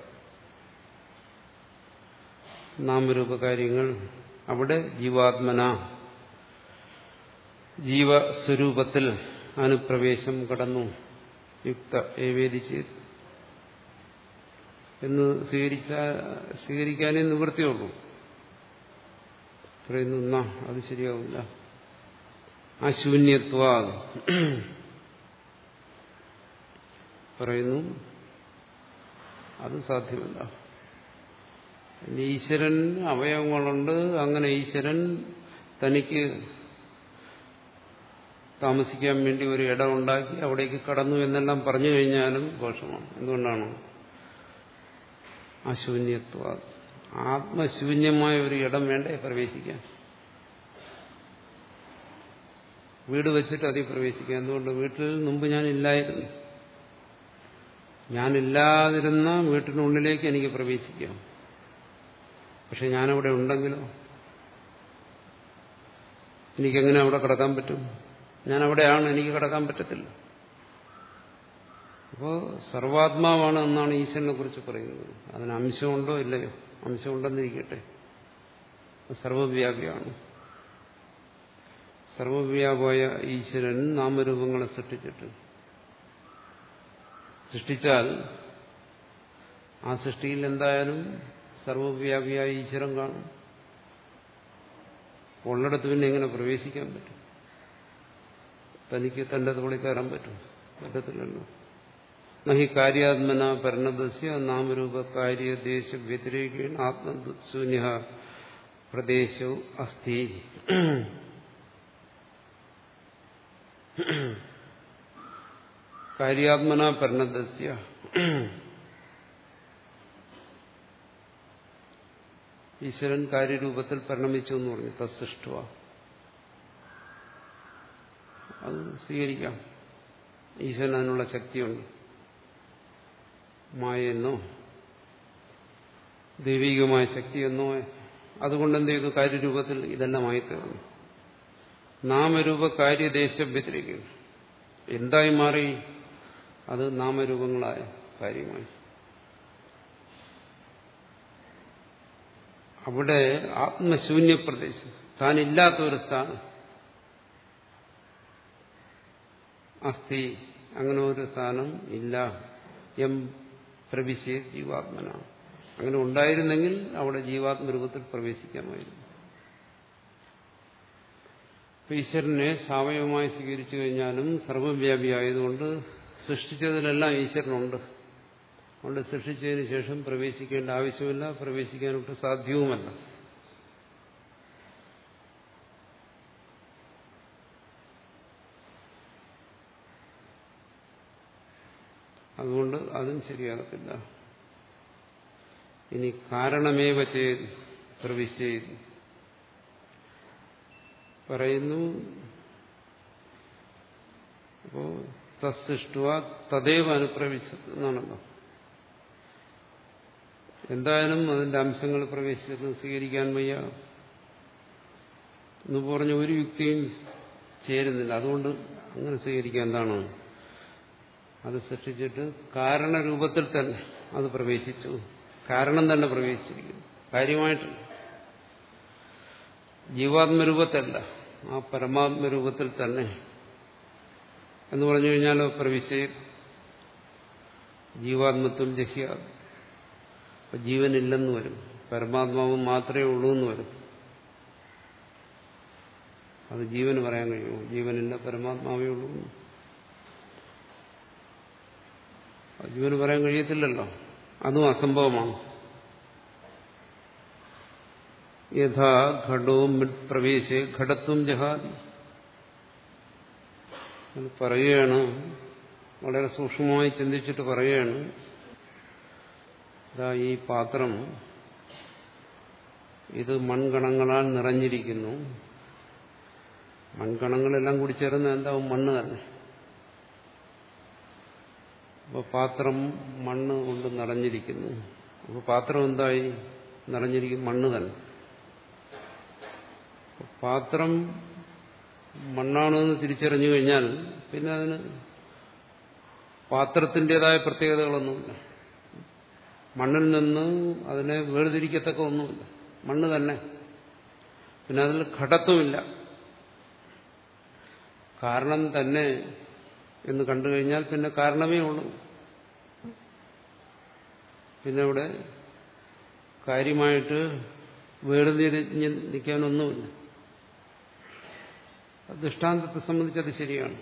നാമരൂപകാര്യങ്ങൾ. അവിടെ ജീവാത്മന ജീവസ്വരൂപത്തിൽ അനുപ്രവേശം കടന്നു. യുക്ത ഏവേദിച്ച് എന്ന് സ്വീകരിച്ച സ്വീകരിക്കാനേ നിവൃത്തിയുള്ളൂ. പറയുന്നു അത് ശരിയാവില്ല. അശൂന്യത്വ പറയുന്നു അത് സാധ്യമല്ല. ഈശ്വരൻ അവയവങ്ങളുണ്ട് അങ്ങനെ ഈശ്വരൻ തനിക്ക് താമസിക്കാൻ വേണ്ടി ഒരു ഇടം ഉണ്ടാക്കി അവിടേക്ക് കടന്നു എന്നെല്ലാം പറഞ്ഞു കഴിഞ്ഞാലും ദോഷമാണ്. എന്തുകൊണ്ടാണ്? അശൂന്യത്വ ആത്മശൂന്യമായ ഒരു ഇടം വേണ്ടേ പ്രവേശിക്കാൻ? വീട് വെച്ചിട്ട് അതിൽ പ്രവേശിക്കാം എന്തുകൊണ്ട്? വീട്ടിൽ മുമ്പ് ഞാൻ ഇല്ലായിരുന്നു ഞാനില്ലാതിരുന്ന വീട്ടിനുള്ളിലേക്ക് എനിക്ക് പ്രവേശിക്കാം. പക്ഷെ ഞാനവിടെ ഉണ്ടെങ്കിലോ? എനിക്കെങ്ങനെ അവിടെ കിടക്കാൻ പറ്റും? ഞാൻ അവിടെയാണ് എനിക്ക് കിടക്കാൻ പറ്റത്തില്ല. അപ്പോൾ സർവാത്മാവാണ് എന്നാണ് ഈശ്വരനെ കുറിച്ച് പറയുന്നത്. അതിന് അംശമുണ്ടോ ഇല്ലയോ? അംശമുണ്ടെന്നിരിക്കട്ടെ. സർവവ്യാപിയാണ്. സർവവ്യാപമായ ഈശ്വരൻ നാമരൂപങ്ങളെ സൃഷ്ടിച്ചിട്ട്. സൃഷ്ടിച്ചാൽ ആ സൃഷ്ടിയിൽ എന്തായാലും സർവവ്യാപിയായ ഈശ്വരൻ കാണും. ഉള്ളിടത്ത് പിന്നെ എങ്ങനെ പ്രവേശിക്കാൻ പറ്റും? തനിക്ക് തന്റെ തോളിൽ കയറാൻ പറ്റും? പറ്റത്തില്ലല്ലോ. നഹി കാര്യാത്മന പരിണതസ്യ നാമരൂപകാര്യ ദേശ വ്യതിരേകേണ ആത്മശൂന്യ പ്രദേശവും അസ്ഥി. കാര്യാത്മന പരിണതസ്യ. ഈശ്വരൻ കാര്യരൂപത്തിൽ പരിണമിച്ചു എന്ന് പറഞ്ഞു. തസ്സൃഷ്ട അത് സ്വീകരിക്കാം. ഈശ്വരൻ അതിനുള്ള ശക്തിയുണ്ട്. മായെന്നോ ദൈവികമായ ശക്തിയെന്നോ അതുകൊണ്ട് എന്ത് ചെയ്തു കാര്യരൂപത്തിൽ ഇതെല്ലാമായി തീർന്നു നാമരൂപ കാര്യദേശം വ്യതിരിക്കുന്നു. എന്തായി മാറി? അത് നാമരൂപങ്ങളായ കാര്യമായി. അവിടെ ആത്മശൂന്യ പ്രദേശം താനില്ലാത്ത ഒരു സ്ഥാനം. അസ്ഥി അങ്ങനെ ഒരു സ്ഥാനം ഇല്ല. എം പ്രവിശ്യ ജീവാത്മന അങ്ങനെ ഉണ്ടായിരുന്നെങ്കിൽ അവിടെ ജീവാത്മരൂപത്തിൽ പ്രവേശിക്കാമായിരുന്നു. ഈശ്വരനെ സാവയവമായി സ്വീകരിച്ചു കഴിഞ്ഞാലും സർവവ്യാപി ആയതുകൊണ്ട് സൃഷ്ടിച്ചതിലെല്ലാം ഈശ്വരനുണ്ട്. അതുകൊണ്ട് സൃഷ്ടിച്ചതിന് ശേഷം പ്രവേശിക്കേണ്ട ആവശ്യമില്ല പ്രവേശിക്കാനൊട്ട് സാധ്യവുമല്ല. അതുകൊണ്ട് അതും ശരിയാകത്തില്ല. ഇനി കാരണമേവ ചെയ്ത് പ്രവിശ്യത്. പറയുന്നു അപ്പോ തസ്സൃഷ്ടുവ തദൈവ അനുപ്രവിശത് എന്നാണല്ലോ. എന്തായാലും അതിന്റെ അംശങ്ങൾ പ്രവേശിച്ചത് സ്വീകരിക്കാൻ വയ്യ. എന്ന് പറഞ്ഞ ഒരു യുക്തിയും ചേരുന്നില്ല. അതുകൊണ്ട് അങ്ങനെ സ്വീകരിക്കാൻ എന്താണ്? അത് സൃഷ്ടിച്ചിട്ട് കാരണരൂപത്തിൽ തന്നെ അത് പ്രവേശിച്ചു. കാരണം തന്നെ പ്രവേശിച്ചിരിക്കുന്നു. കാര്യമായിട്ട് ജീവാത്മരൂപത്തല്ല. ആ പരമാത്മരൂപത്തിൽ തന്നെ എന്ന് പറഞ്ഞു കഴിഞ്ഞാലോ പ്രവിശ്യ ജീവാത്മത്വം ജഹ്യ ജീവനില്ലെന്ന് വരും. പരമാത്മാവ് മാത്രമേ ഉള്ളൂ എന്ന് വരും. അത് ജീവന് പറയാൻ കഴിയുമോ? ജീവനില്ല പരമാത്മാവേ ഉള്ളൂ ജീവന് പറയാൻ കഴിയത്തില്ലല്ലോ. അതും അസംഭവമാണ്. യഥാ ഘടോ പ്രവേശേ ഘടത്വം ജഹാദി പറയുകയാണ് വളരെ സൂക്ഷ്മമായി ചിന്തിച്ചിട്ട് പറയുകയാണ്. ഇതാ ഈ പാത്രം. ഇത് മൺകണങ്ങളാൽ നിറഞ്ഞിരിക്കുന്നു. മൺകണങ്ങളെല്ലാം കൂടി ചേർന്ന് എന്താവും? മണ്ണ് തന്നെ. അപ്പോൾ പാത്രം മണ്ണ് കൊണ്ട് നിറഞ്ഞിരിക്കുന്നു. അപ്പോൾ പാത്രം എന്തായി? നിറഞ്ഞിരിക്കും മണ്ണ് തന്നെ. പാത്രം മണ്ണാണെന്ന് തിരിച്ചറിഞ്ഞു കഴിഞ്ഞാൽ പിന്നെ അതിന് പാത്രത്തിന്റെതായ പ്രത്യേകതകളൊന്നുമില്ല മണ്ണിൽ നിന്ന് അതിനെ വേർതിരിക്കത്തക്ക ഒന്നുമില്ല. മണ്ണ് തന്നെ. പിന്നെ അതിൽ ഘടത്വമില്ല. കാരണം തന്നെ എന്ന് കണ്ടു കഴിഞ്ഞാൽ പിന്നെ കാരണമേ ഉള്ളൂ. പിന്നെ അവിടെ കാര്യമായിട്ട് വേർതിരിഞ്ഞ് നിൽക്കാനൊന്നുമില്ല ദൃഷ്ടാന്തത്തെ സംബന്ധിച്ച് അത് ശരിയാണ്.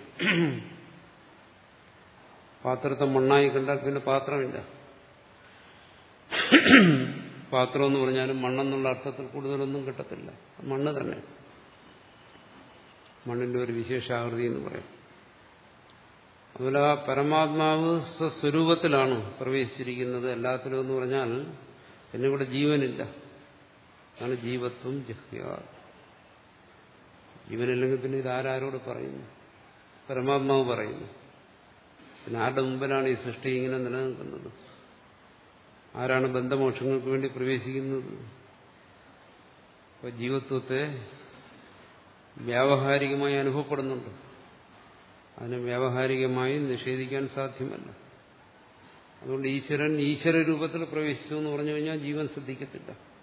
പാത്രത്തെ മണ്ണായി കണ്ടാൽ പിന്നെ പാത്രമില്ല. പാത്രം എന്ന് പറഞ്ഞാലും മണ്ണെന്നുള്ള അർത്ഥത്തിൽ കൂടുതലൊന്നും കിട്ടത്തില്ല. മണ്ണ് തന്നെ. മണ്ണിന്റെ ഒരു വിശേഷാകൃതി എന്ന് പറയും. അതുപോലെ ആ പരമാത്മാവ് സ്വസ്വരൂപത്തിലാണ് പ്രവേശിച്ചിരിക്കുന്നത്. എല്ലാത്തിലും എന്ന് പറഞ്ഞാൽ പിന്നെ ഇവിടെ ജീവനില്ല. അതാണ് ജീവത്വം ജഹ്യ ജീവനില്ലെങ്കിൽ പിന്നെ ഇത് ആരാരോട് പറയുന്നു? പരമാത്മാവ് പറയുന്നു. പിന്നെ ആരുടെ മുമ്പിലാണ് ഈ സൃഷ്ടി ഇങ്ങനെ നിലനിൽക്കുന്നത്? ആരാണ് ബന്ധമോക്ഷങ്ങൾക്ക് വേണ്ടി പ്രവേശിക്കുന്നത്? അപ്പോൾ ജീവത്വത്തെ വ്യാവഹാരികമായി അനുഭവപ്പെടുന്നുണ്ട്. അതിനെ വ്യാവഹാരികമായി നിഷേധിക്കാൻ സാധ്യമല്ല. അതുകൊണ്ട് ഈശ്വരൻ ഈശ്വര രൂപത്തിൽ പ്രവേശിച്ചു എന്ന് പറഞ്ഞു കഴിഞ്ഞാൽ ജീവൻ ശ്രദ്ധിക്കത്തില്ല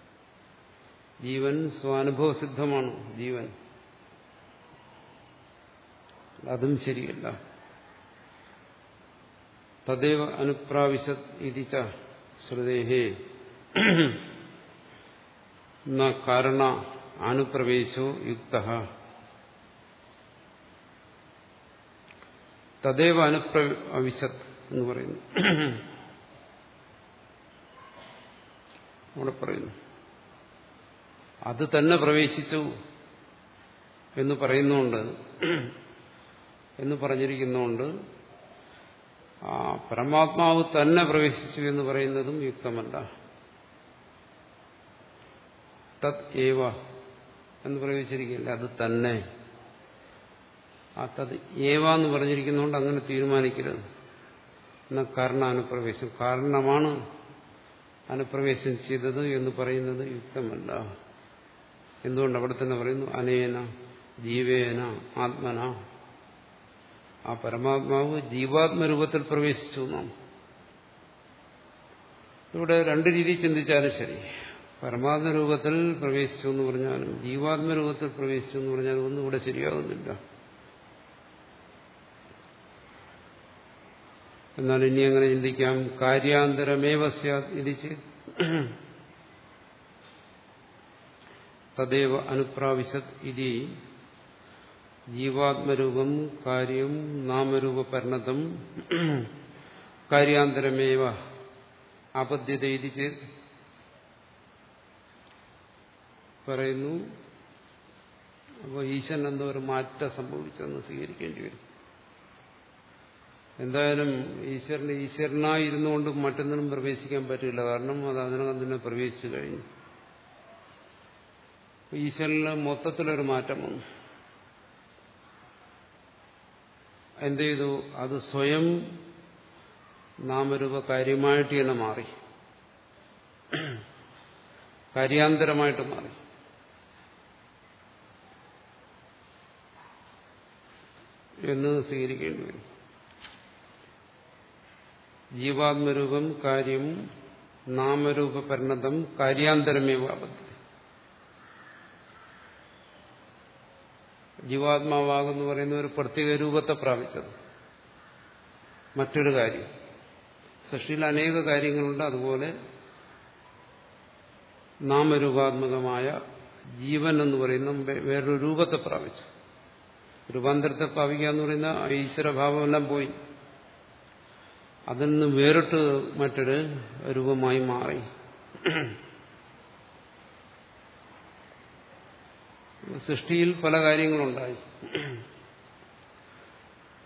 ജീവൻ സ്വാനുഭവസിദ്ധമാണ്. ജീവൻ. അതും ശരിയല്ല. തദ്വ അനുപ്രാവശ്യത് ഇതിച്ച ശ്രുതേഹേ. കാരണ അനുപ്രവേശോ യുക്ത. തദ്ദേവ അനുപ്രവിശത് എന്ന് പറയുന്നു. അവിടെ പറയുന്നു. അത് തന്നെ പ്രവേശിച്ചു എന്ന് പറയുന്നുണ്ട്. എന്ന് പറഞ്ഞിരിക്കുന്നുണ്ട് ആ പരമാത്മാവ് തന്നെ പ്രവേശിച്ചു എന്ന് പറയുന്നതും യുക്തമല്ല. തത് ഏവ എന്ന് പ്രവേശിച്ചിരിക്കില്ല അത് തന്നെ. ആ തത് ഏവാന്ന് പറഞ്ഞിരിക്കുന്നതുകൊണ്ട് അങ്ങനെ തീരുമാനിക്കരുത്. എന്ന കാരണം അനുപ്രവേശം കാരണമാണ് അനുപ്രവേശം ചെയ്തത് എന്ന് പറയുന്നത് യുക്തമല്ല. എന്തുകൊണ്ട് അവിടെ തന്നെ പറയുന്നു? അനേന ജീവേന ആത്മന. ആ പരമാത്മാവ് ജീവാത്മരൂപത്തിൽ പ്രവേശിച്ചു നാം ഇവിടെ രണ്ട് രീതി ചിന്തിച്ചാലും ശരി. പരമാത്മരൂപത്തിൽ പ്രവേശിച്ചു എന്ന് പറഞ്ഞാലും ജീവാത്മരൂപത്തിൽ പ്രവേശിച്ചു എന്ന് പറഞ്ഞാലും ഒന്നും ഇവിടെ ശരിയാകുന്നില്ല എന്നാൽ ഇനി അങ്ങനെ ചിന്തിക്കാം. കാര്യാന്തരമേവ സ്യാത് ഇത് അനുപ്രാവശ്യത് ഇതി ജീവാത്മരൂപം കാര്യം നാമരൂപ പരിണതം കാര്യാന്തരമേവ ആപദ്ധ്യത ഇതിച്ച് പറയുന്നു. അപ്പോൾ ഈശ്വരൻ എന്തോ ഒരു മാറ്റം സംഭവിച്ചെന്ന് സ്വീകരിക്കേണ്ടി വരും. എന്തായാലും ഈശ്വരന് ഈശ്വരനായി ഇരുന്നുകൊണ്ട് മറ്റൊന്നിനും പ്രവേശിക്കാൻ പറ്റില്ല. കാരണം അത് അതിനകം തന്നെ പ്രവേശിച്ചു കഴിഞ്ഞു. ഈശ്വരനിൽ മൊത്തത്തിലൊരു മാറ്റം വന്നു. എന്ത് ചെയ്തു? അത് സ്വയം നാമരൂപ കാര്യമായിട്ട് തന്നെ മാറി. കാര്യാന്തരമായിട്ട് മാറി. എന്ന് സ്വീകരിക്കേണ്ടി വരും. ജീവാത്മരൂപം കാര്യം നാമരൂപ പരിണതം കാര്യാന്തരമേ വാപത്തി ജീവാത്മാവാകുന്നു പറയുന്ന ഒരു പ്രത്യേക രൂപത്തെ പ്രാപിച്ചത്. മറ്റൊരു കാര്യം. സൃഷ്ടിയിൽ അനേക കാര്യങ്ങളുണ്ട്. അതുപോലെ നാമരൂപാത്മകമായ ജീവൻ എന്ന് പറയുന്ന വേറൊരു രൂപത്തെ പ്രാപിച്ചു. രൂപാന്തരത്തെ പ്രാപിക്കുക എന്ന് പറയുന്ന ഈശ്വരഭാവമെല്ലാം പോയി. അതിൽ നിന്ന് വേറിട്ട് മറ്റൊരു രൂപമായി മാറി. സൃഷ്ടിയിൽ പല കാര്യങ്ങളുണ്ടായി.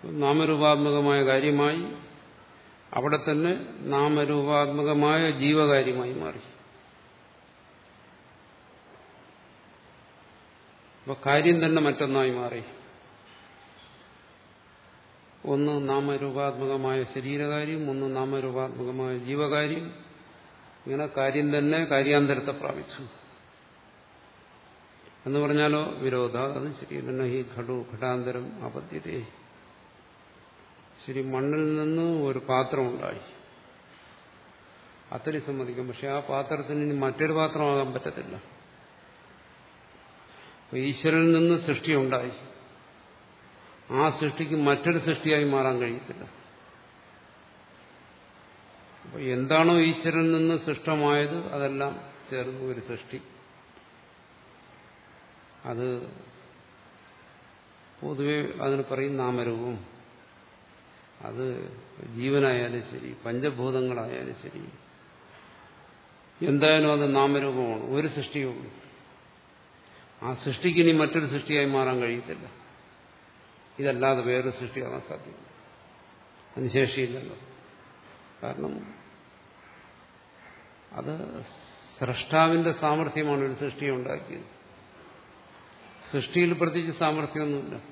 നാമരൂപാത്മകമായ കാര്യമായി അവിടെ തന്നെ നാമരൂപാത്മകമായ ജീവകാര്യമായി മാറി. അപ്പൊ കാര്യം തന്നെ മറ്റൊന്നായി മാറി. ഒന്ന് നാമരൂപാത്മകമായ ശരീരകാര്യം ഒന്ന് നാമരൂപാത്മകമായ ജീവകാര്യം. ഇങ്ങനെ കാര്യം തന്നെ കാര്യാന്തരത്തെ പ്രാപിച്ചു. എന്ന് പറഞ്ഞാലോ വിരോധ അത് ശരി. ഹി ഘടു ഘടാന്തരം അപദ്ധ്യത. ശരി മണ്ണിൽ നിന്ന് ഒരു പാത്രമുണ്ടായി. അത്രയും സമ്മതിക്കും. പക്ഷെ ആ പാത്രത്തിന് ഇനി മറ്റൊരു പാത്രമാകാൻ പറ്റത്തില്ല. ഈശ്വരനിൽ നിന്ന് സൃഷ്ടിയുണ്ടായി ആ സൃഷ്ടിക്ക് മറ്റൊരു സൃഷ്ടിയായി മാറാൻ കഴിയത്തില്ല. അപ്പൊ എന്താണോ ഈശ്വരൻ നിന്ന് സൃഷ്ടമായത് അതെല്ലാം ചേർന്ന് ഒരു സൃഷ്ടി. അത് പൊതുവെ അതിന് പറയും നാമരൂപം. അത് ജീവനായാലും ശരി പഞ്ചഭൂതങ്ങളായാലും ശരി. എന്തായാലും അത് നാമരൂപമാണ് ഒരു സൃഷ്ടിയുള്ളൂ ആ സൃഷ്ടിക്ക് ഇനി മറ്റൊരു സൃഷ്ടിയായി മാറാൻ കഴിയത്തില്ല. ഇതല്ലാതെ വേറൊരു സൃഷ്ടിയാകാൻ സാധ്യത. അതിന് ശേഷിയില്ലല്ലോ. കാരണം അത് സൃഷ്ടാവിന്റെ സാമർഥ്യമാണ് ഒരു സൃഷ്ടിയെ ഉണ്ടാക്കിയത്. സൃഷ്ടിയിൽ പ്രത്യേകിച്ച് സാമർഥ്യമൊന്നുമില്ല.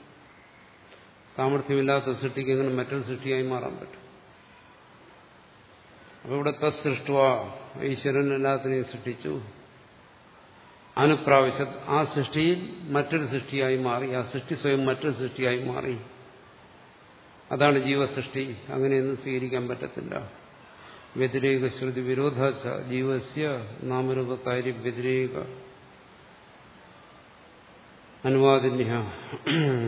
സാമർഥ്യമില്ലാത്ത സൃഷ്ടിക്ക് എങ്ങനെ മറ്റൊരു സൃഷ്ടിയായി മാറാൻ പറ്റും? അപ്പൊ ഇവിടെ തസ്സൃഷ്ടുവ ഈശ്വരൻ എല്ലാത്തിനെയും സൃഷ്ടിച്ചു. അനുപ്രാവശ്യ ആ സൃഷ്ടിയിൽ മറ്റൊരു സൃഷ്ടിയായി മാറി ആ സൃഷ്ടി സ്വയം മറ്റൊരു സൃഷ്ടിയായി മാറി. അതാണ് ജീവസൃഷ്ടി. അങ്ങനെയൊന്നും സ്വീകരിക്കാൻ പറ്റത്തില്ല. വ്യതിരേക ശ്രുതി വിരോധ ജീവസ്യ നാമരൂപകാരി വ്യതിരേക. അനുവാദിന്യ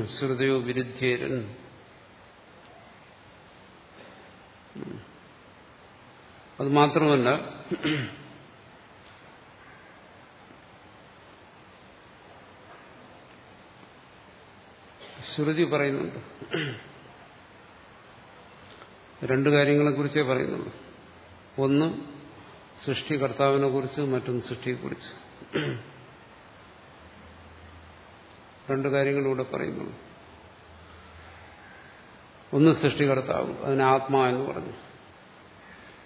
ശ്രുതയോ വിരുദ്ധേരൻ. അത് മാത്രമല്ല ശ്രുതി പറയുന്നുണ്ട്. രണ്ട് കാര്യങ്ങളെക്കുറിച്ചേ പറയുന്നുള്ളൂ. ഒന്ന് സൃഷ്ടികർത്താവിനെ കുറിച്ച് മറ്റൊന്ന് സൃഷ്ടിയെ സൃഷ്ടിയെക്കുറിച്ച്. രണ്ട് കാര്യങ്ങളിലൂടെ പറയുന്നുള്ളൂ. ഒന്ന് സൃഷ്ടികർത്താവ് അതിന് ആത്മാ എന്ന് പറഞ്ഞു.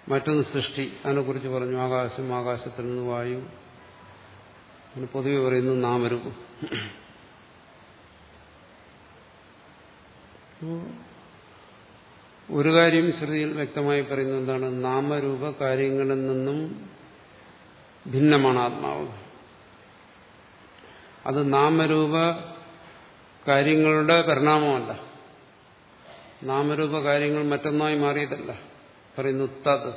മറ്റൊന്ന് സൃഷ്ടി അതിനെക്കുറിച്ച് പറഞ്ഞു. ആകാശം ആകാശത്തിൽ നിന്ന് വായു. പൊതുവെ പറയുന്നു നാമരൂപം. ഒരു കാര്യം ശ്രുതിയിൽ വ്യക്തമായി പറയുന്നത് എന്താണ്? നാമരൂപ കാര്യങ്ങളിൽ നിന്നും ഭിന്നമാണ് ആത്മാവ്. അത് നാമരൂപ കാര്യങ്ങളുടെ പരിണാമമല്ല. നാമരൂപ കാര്യങ്ങൾ മറ്റൊന്നായി മാറിയതല്ല. പറയുന്നു തത്.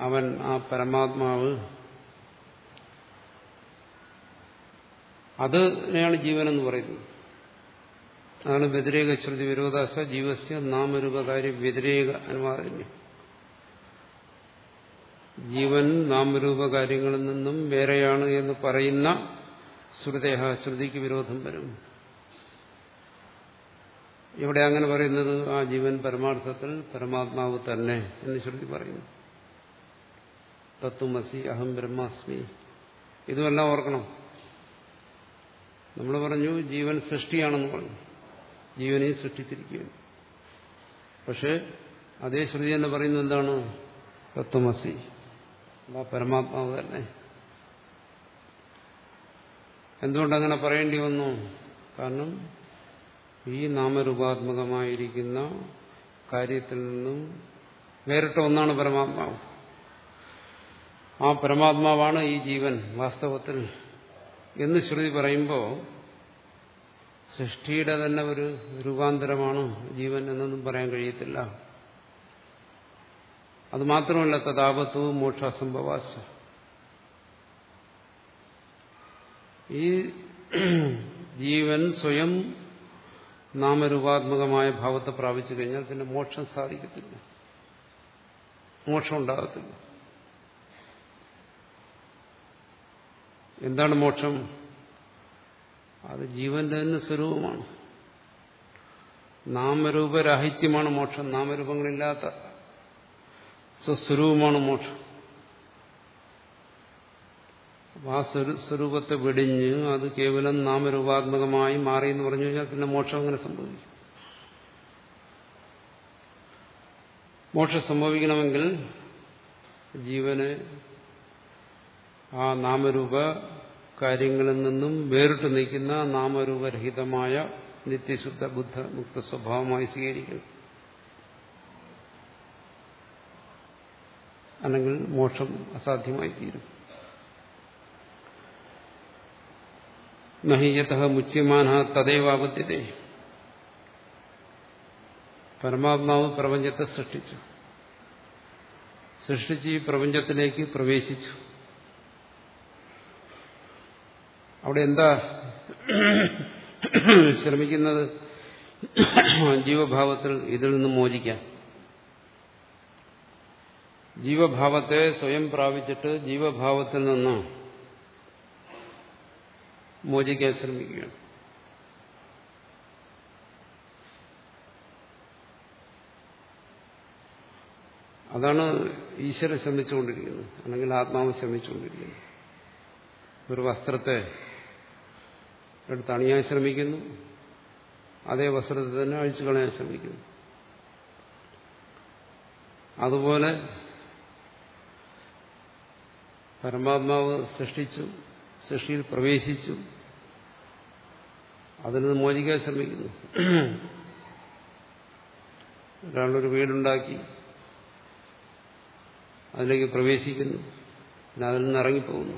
അവൻ ആ പരമാത്മാവ്. അതിനെയാണ് ജീവനെന്ന് പറയുന്നത്. അതാണ് വ്യതിരേക ശ്രുതി വിരോധാസ ജീവസ്യ നാമരൂപകാരി വ്യതിരേക അനുവാദന്യം ജീവൻ നാമരൂപകാര്യങ്ങളിൽ നിന്നും വേറെയാണ് എന്ന് പറയുന്ന ശ്രുതേഹ ശ്രുതിക്ക് വിരോധം വരും. ഇവിടെ അങ്ങനെ പറയുന്നത് ആ ജീവൻ പരമാർത്ഥത്തിൽ പരമാത്മാവ് തന്നെ എന്ന് ശ്രുതി പറയുന്നു. തത്വമസി അഹം ബ്രഹ്മാസ്മി. ഇതുമെല്ലാം ഓർക്കണം. നമ്മൾ പറഞ്ഞു ജീവൻ സൃഷ്ടിയാണെന്ന് പറഞ്ഞു. ജീവനെ സൃഷ്ടിച്ചിരിക്കുകയാണ്. പക്ഷേ അതേ ശ്രുതി എന്ന് പറയുന്നത് എന്താണ്? തത്വമസി. ആ പരമാത്മാവ് തന്നെ. എന്തുകൊണ്ടങ്ങനെ പറയേണ്ടി വന്നു? കാരണം ഈ നാമരൂപാത്മകമായിരിക്കുന്ന കാര്യത്തിൽ നിന്നും വേറിട്ട ഒന്നാണ് പരമാത്മാവ്. ആ പരമാത്മാവാണ് ഈ ജീവൻ വാസ്തവത്തിൽ എന്ന് ശ്രുതി പറയുമ്പോൾ സൃഷ്ടിയുടെ തന്നെ ഒരു രൂപാന്തരമാണ് ജീവൻ എന്നൊന്നും പറയാൻ കഴിയത്തില്ല. അത് മാത്രമല്ല തഥാപത്വവും മോക്ഷാസംഭവാശ ഈ ജീവൻ സ്വയം നാമരൂപാത്മകമായ ഭാവത്തെ പ്രാപിച്ചു കഴിഞ്ഞാൽ പിന്നെ മോക്ഷം സാധിക്കത്തില്ല. മോക്ഷം ഉണ്ടാകത്തില്ല എന്താണ് മോക്ഷം? അത് ജീവന്റെ തന്നെ സ്വരൂപമാണ്. നാമരൂപരാഹിത്യമാണ് മോക്ഷം. നാമരൂപങ്ങളില്ലാത്ത സ്വസ്വരൂപമാണ് മോക്ഷം. ആ സ്വരൂപത്തെ വെടിഞ്ഞ് അത് കേവലം നാമരൂപാത്മകമായി മാറി എന്ന് പറഞ്ഞു കഴിഞ്ഞാൽ പിന്നെ മോക്ഷം അങ്ങനെ സംഭവിക്കും. മോക്ഷം സംഭവിക്കണമെങ്കിൽ ജീവന് ആ നാമരൂപ കാര്യങ്ങളിൽ നിന്നും വേറിട്ട് നിൽക്കുന്ന നാമരൂപരഹിതമായ നിത്യശുദ്ധ ബുദ്ധ മുക്ത സ്വഭാവമായി സ്വീകരിക്കണം അല്ലെങ്കിൽ മോക്ഷം അസാധ്യമായി തീരും. നഹിയത മുച്യമാന തദൈവാപത്തിലെ പരമാത്മാവ് പ്രപഞ്ചത്തെ സൃഷ്ടിച്ചു. സൃഷ്ടിച്ച് ഈ പ്രപഞ്ചത്തിലേക്ക് പ്രവേശിച്ചു. അവിടെ എന്താ ശ്രമിക്കുന്നത്? ജീവഭാവത്തിൽ ഇതിൽ നിന്ന് മോചിക്കാൻ ജീവഭാവത്തെ സ്വയം പ്രാപിച്ചിട്ട് ജീവഭാവത്തിൽ നിന്ന് മോചിക്കാൻ ശ്രമിക്കുകയാണ്. അതാണ് ഈശ്വരൻ ശ്രമിച്ചുകൊണ്ടിരിക്കുന്നത് അല്ലെങ്കിൽ ആത്മാവ് ശ്രമിച്ചുകൊണ്ടിരിക്കുന്നത്. ഒരു വസ്ത്രത്തെ എടുത്ത് അണിയാൻ ശ്രമിക്കുന്നു. അതേ വസ്ത്രത്തെ തന്നെ അഴിച്ചു കളയാൻ ശ്രമിക്കുന്നു. അതുപോലെ പരമാത്മാവ് സൃഷ്ടിച്ചു സൃഷ്ടിയിൽ പ്രവേശിച്ചു. അതിൽ നിന്ന് മോചിക്കാൻ ശ്രമിക്കുന്നു. ഒരാളൊരു വീടുണ്ടാക്കി അതിലേക്ക് പ്രവേശിക്കുന്നു. പിന്നെ അതിൽ നിന്ന് ഇറങ്ങിപ്പോകുന്നു.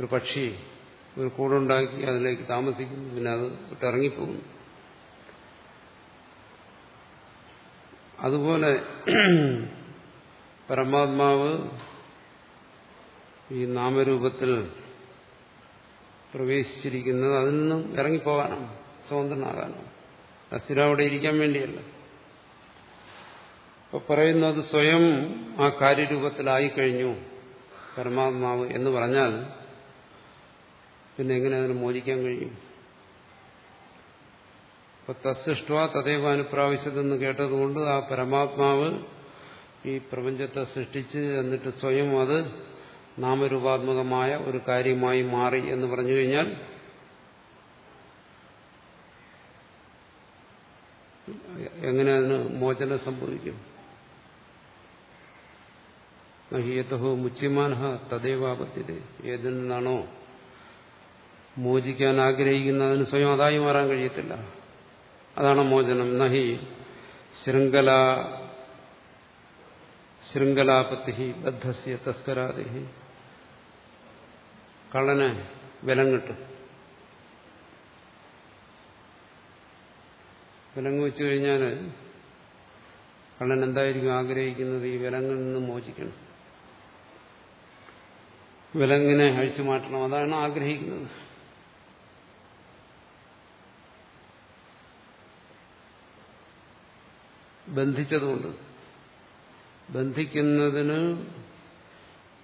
ഒരു പക്ഷി ഒരു കൂടുണ്ടാക്കി അതിലേക്ക് താമസിക്കുന്നു. പിന്നെ അത് വിട്ടിറങ്ങിപ്പോകുന്നു. അതുപോലെ പരമാത്മാവ് ഈ നാമരൂപത്തിൽ പ്രവേശിച്ചിരിക്കുന്നത് അതിൽ നിന്നും ഇറങ്ങിപ്പോകാനാണ് സ്വതന്ത്രനാകാനാണ്. അസുര അവിടെ ഇരിക്കാൻ വേണ്ടിയല്ല. അപ്പൊ പറയുന്നത് സ്വയം ആ കാര്യരൂപത്തിലായിക്കഴിഞ്ഞു പരമാത്മാവ് എന്ന് പറഞ്ഞാൽ പിന്നെ എങ്ങനെ അതിനെ മോചിക്കാൻ കഴിയും? അപ്പൊ തസ്സൃഷ്ട തദൈവ അനുപ്രാവശ്യതെന്ന് കേട്ടതുകൊണ്ട് ആ പരമാത്മാവ് ഈ പ്രപഞ്ചത്തെ സൃഷ്ടിച്ച് എന്നിട്ട് സ്വയം അത് നാമരൂപാത്മകമായ ഒരു കാര്യമായി മാറി എന്ന് പറഞ്ഞു കഴിഞ്ഞാൽ എങ്ങനെ അതിന് മോചനം സംഭവിക്കും? നഹിയത്തഹോ മുച്യമാനഹ തദൈവാപത്യത ഏതിൽ നിന്നാണോ മോചിക്കാൻ ആഗ്രഹിക്കുന്നതിന് സ്വയം അതായി മാറാൻ കഴിയത്തില്ല. അതാണ് മോചനം. നഹി ശൃംഖല ശൃംഖലാപത്തി ബദ്ധസ്യ തസ്കരാതി കള്ളന് വിലം കിട്ടും. വിലങ്ങ് വെച്ചു കഴിഞ്ഞാൽ കള്ളൻ എന്തായിരിക്കും ആഗ്രഹിക്കുന്നത്? ഈ വിലങ്ങിൽ നിന്ന് മോചിക്കണം. വിലങ്ങിനെ അഴിച്ചു മാറ്റണം. അതാണ് ആഗ്രഹിക്കുന്നത്. ബന്ധിച്ചതുകൊണ്ട്. ബന്ധിക്കുന്നതിന്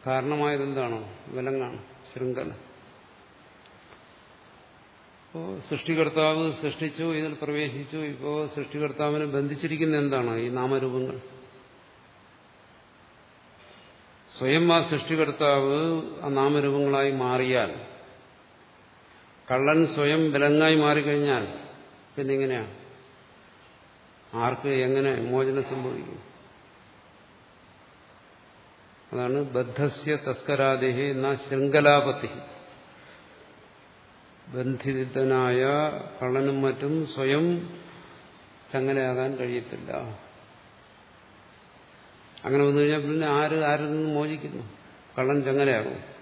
കാരണമായതെന്താണോ? വിലങ്ങാണ് ശൃംഖല. ഇപ്പോ സൃഷ്ടികർത്താവ് സൃഷ്ടിച്ചു ഇതിൽ പ്രവേശിച്ചു. ഇപ്പോ സൃഷ്ടികർത്താവിനെ ബന്ധിച്ചിരിക്കുന്ന എന്താണ് ഈ നാമരൂപങ്ങൾ? സ്വയം ആ സൃഷ്ടികർത്താവ് ആ നാമരൂപങ്ങളായി മാറിയാൽ കള്ളൻ സ്വയം വിലങ്ങായി മാറിക്കഴിഞ്ഞാൽ പിന്നെങ്ങനെയാണ് ആർക്ക് എങ്ങനെ മോചനം സംഭവിക്കും? അതാണ് ബദ്ധസ്യ തസ്കരാദേഹി എന്ന ശൃംഖലാപത്തി. ബന്ധിതനായ കള്ളനും മറ്റും സ്വയം ചങ്ങലയാകാൻ കഴിയത്തില്ല. അങ്ങനെ വന്നു കഴിഞ്ഞാൽ പിന്നെ ആര് ആരിൽ നിന്ന് മോചിക്കുന്നു? കള്ളൻ ചങ്ങലയാകും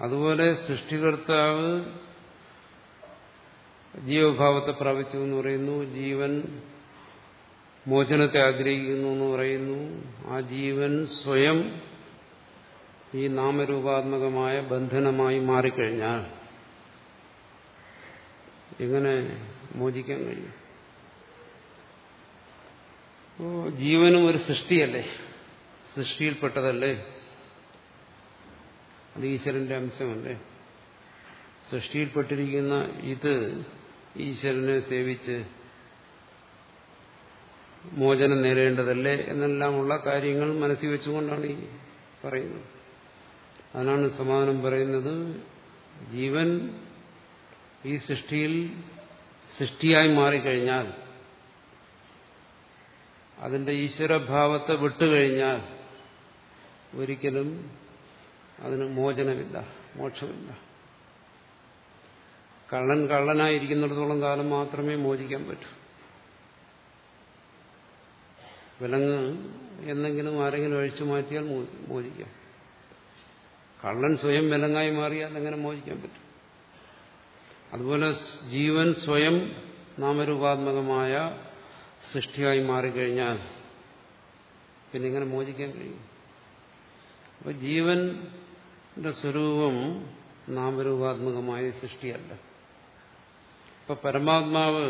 അതുപോലെ സൃഷ്ടികർത്താവ് ജീവഭാവത്തെ പ്രാപിച്ചു എന്ന് പറയുന്നു. ജീവൻ മോചനത്തെ ആഗ്രഹിക്കുന്നു എന്ന് പറയുന്നു. ആ ജീവൻ സ്വയം ഈ നാമരൂപാത്മകമായ ബന്ധനമായി മാറിക്കഴിഞ്ഞാൽ എങ്ങനെ മോചിക്കാൻ കഴിയും? ജീവനും ഒരു സൃഷ്ടിയല്ലേ? സൃഷ്ടിയിൽപ്പെട്ടതല്ലേ? അത് ഈശ്വരന്റെ അംശമല്ലേ? സൃഷ്ടിയിൽപ്പെട്ടിരിക്കുന്ന ഇത് ഈശ്വരനെ സേവിച്ച് മോചനം നേടേണ്ടതല്ലേ എന്നെല്ലാമുള്ള കാര്യങ്ങൾ മനസ്സിൽ വെച്ചുകൊണ്ടാണ് ഈ പറയുന്നത്. അതിനാണ് സമാധാനം പറയുന്നത് ജീവൻ ഈ സൃഷ്ടിയിൽ സൃഷ്ടിയായി മാറിക്കഴിഞ്ഞാൽ അതിന്റെ ഈശ്വരഭാവത്തെ വിട്ടുകഴിഞ്ഞാൽ ഒരിക്കലും അതിന് മോചനമില്ല മോക്ഷമില്ല. കള്ളൻ കള്ളനായിരിക്കുന്നിടത്തോളം കാലം മാത്രമേ മോചിക്കാൻ പറ്റൂ. വിലങ്ങ് എന്തെങ്കിലും ആരെങ്കിലും അഴിച്ചു മാറ്റിയാൽ മോചിക്കാം. കള്ളൻ സ്വയം വിലങ്ങായി മാറിയാൽ എങ്ങനെ മോചിക്കാൻ പറ്റും? അതുപോലെ ജീവൻ സ്വയം നാമരൂപാത്മകമായ സൃഷ്ടിയായി മാറിക്കഴിഞ്ഞാൽ പിന്നെ ഇങ്ങനെ മോചിക്കാൻ കഴിയും? അപ്പൊ ജീവന്റെ സ്വരൂപം നാമരൂപാത്മകമായ സൃഷ്ടിയല്ല. ഇപ്പൊ പരമാത്മാവ്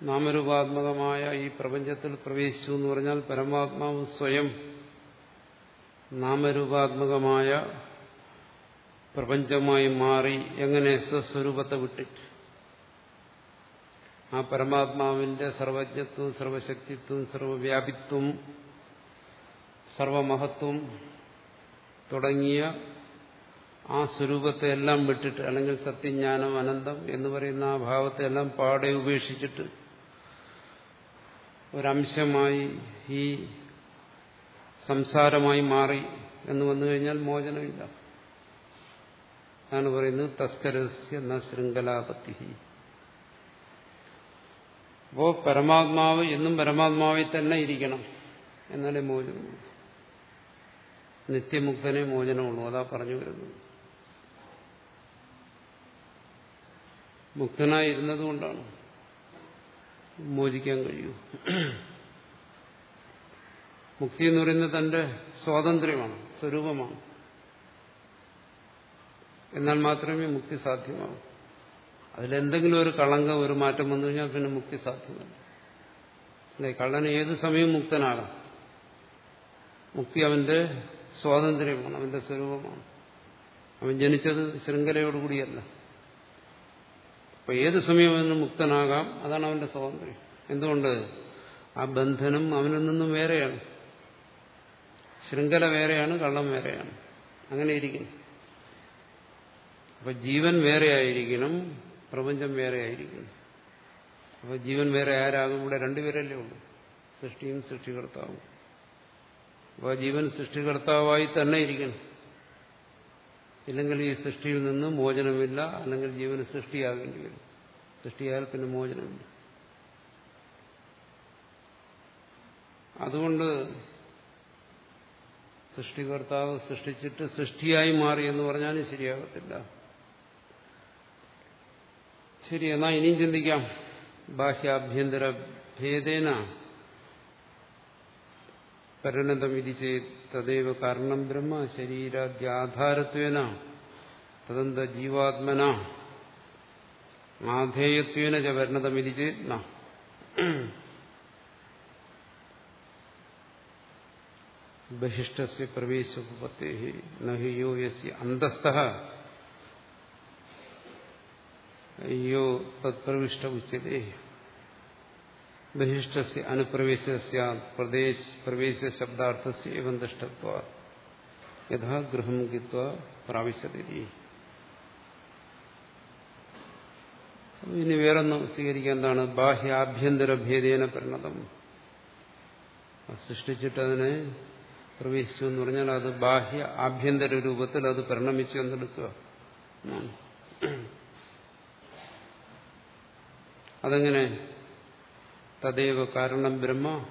നാമരൂപാത്മകമായ ഈ പ്രപഞ്ചത്തിൽ പ്രവേശിച്ചു എന്ന് പറഞ്ഞാൽ പരമാത്മാവ് സ്വയം നാമരൂപാത്മകമായ പ്രപഞ്ചമായി മാറി എങ്ങനെ സ്വസ്വരൂപത്തെ വിട്ടിട്ട് ആ പരമാത്മാവിന്റെ സർവജ്ഞത്വം സർവശക്തിത്വം സർവവ്യാപിത്വം സർവമഹത്വം തുടങ്ങിയ ആ സ്വരൂപത്തെ എല്ലാം വിട്ടിട്ട് അല്ലെങ്കിൽ സത്യജ്ഞാനം അനന്തം എന്ന് പറയുന്ന ആ ഭാവത്തെ എല്ലാം പാടെ ഉപേക്ഷിച്ചിട്ട് ഒരംശമായി ഈ സംസാരമായി മാറി എന്ന് വന്നു കഴിഞ്ഞാൽ മോചനമില്ല. അതാണ് പറയുന്നത് തസ്കരസ്യ ന ശൃംഖലാപത്തി അപ്പോ പരമാത്മാവ് എന്നും പരമാത്മാവിൽ തന്നെ ഇരിക്കണം എന്നാലേ മോചനമുള്ളൂ. നിത്യമുക്തനെ മോചനമുള്ളൂ അതാ പറഞ്ഞു വരുന്നത്. മുക്തനായിരുന്നത് കൊണ്ടാണ് മോചിക്കാൻ കഴിയൂ. മുക്തി എന്ന് പറയുന്നത് തന്റെ സ്വാതന്ത്ര്യമാണ് സ്വരൂപമാണ്. എന്നാൽ മാത്രമേ മുക്തി സാധ്യമാകൂ. അതിലെന്തെങ്കിലും ഒരു കളങ്കം ഒരു മാറ്റം വന്നു കഴിഞ്ഞാൽ പിന്നെ മുക്തി സാധ്യമല്ല. അല്ലെ? കള്ളൻ ഏത് സമയവും മുക്തനാകാം? മുക്തി അവന്റെ സ്വാതന്ത്ര്യമാണ് അവന്റെ സ്വരൂപമാണ്. അവൻ ജനിച്ചത് ശൃംഖലയോടുകൂടിയല്ല. അപ്പൊ ഏത് സമയം അവന് മുക്തനാകാം? അതാണ് അവന്റെ സ്വാതന്ത്ര്യം. എന്തുകൊണ്ട്? ആ ബന്ധനം അവനിൽ നിന്നും വേറെയാണ്. ശൃംഖല വേറെയാണ് കള്ളം വേറെയാണ്. അങ്ങനെ ഇരിക്കുന്നു. അപ്പൊ ജീവൻ വേറെയായിരിക്കണം പ്രപഞ്ചം വേറെയായിരിക്കണം അപ്പൊ ജീവൻ വേറെ ആരാകും? ഇവിടെ രണ്ടുപേരല്ലേ ഉള്ളൂ. സൃഷ്ടിയും സൃഷ്ടികർത്താവും. അപ്പോൾ ജീവൻ സൃഷ്ടികർത്താവായി തന്നെ ഇരിക്കണം. ഇല്ലെങ്കിൽ ഈ സൃഷ്ടിയിൽ നിന്ന് മോചനമില്ല അല്ലെങ്കിൽ ജീവന് സൃഷ്ടിയാകേണ്ടി വരും. സൃഷ്ടിയായാൽ പിന്നെ മോചനമില്ല. അതുകൊണ്ട് സൃഷ്ടികർത്താവ് സൃഷ്ടിച്ചിട്ട് സൃഷ്ടിയായി മാറി എന്ന് പറഞ്ഞാലും ശരിയാകത്തില്ല. ശരി എന്നാ ഇനിയും ചിന്തിക്കാം. ബാഹ്യാഭ്യന്തര ഭേദേന പരിണതം ഇതി തദൈവ കാരണം ബ്രഹ്മ ശരീരാദ്യാധാരത്വേന തദന്ത ജീവാത്മന ആധേയത്വേന ച പരിണതം ഇതി ചേത്ന ബഹിഷ്ടസ്യ പ്രവേശോപത്തേ നഹി യോ യസ്യ അന്തസ്ഥ യോ തത്പ്രവിഷ്ട ഉച്ചതേ ബഹിഷ്ടസ്യ അനുപ്രവേശസ്യ പ്രദേശ പ്രവേശ ശബ്ദാർത്ഥസ്യ ഏവം ദൃഷ്ടത്വ യഥാ ഗൃഹം ഗിത്വ പ്രാവശ്യതി. ഇനി വേറൊന്ന് സ്വീകരിക്കാൻ എന്താണ്? ബാഹ്യാഭ്യന്തര ഭേദേന പരിണതം. സൃഷ്ടിച്ചിട്ട് അതിനെ പ്രവേശിച്ചു എന്ന് പറഞ്ഞാൽ അത് ബാഹ്യ ആഭ്യന്തര രൂപത്തിൽ അത് പരിണമിച്ചു എന്നെടുക്കുക. അതെങ്ങനെ? തദൈവ കാരണം ബ്രഹ്മ.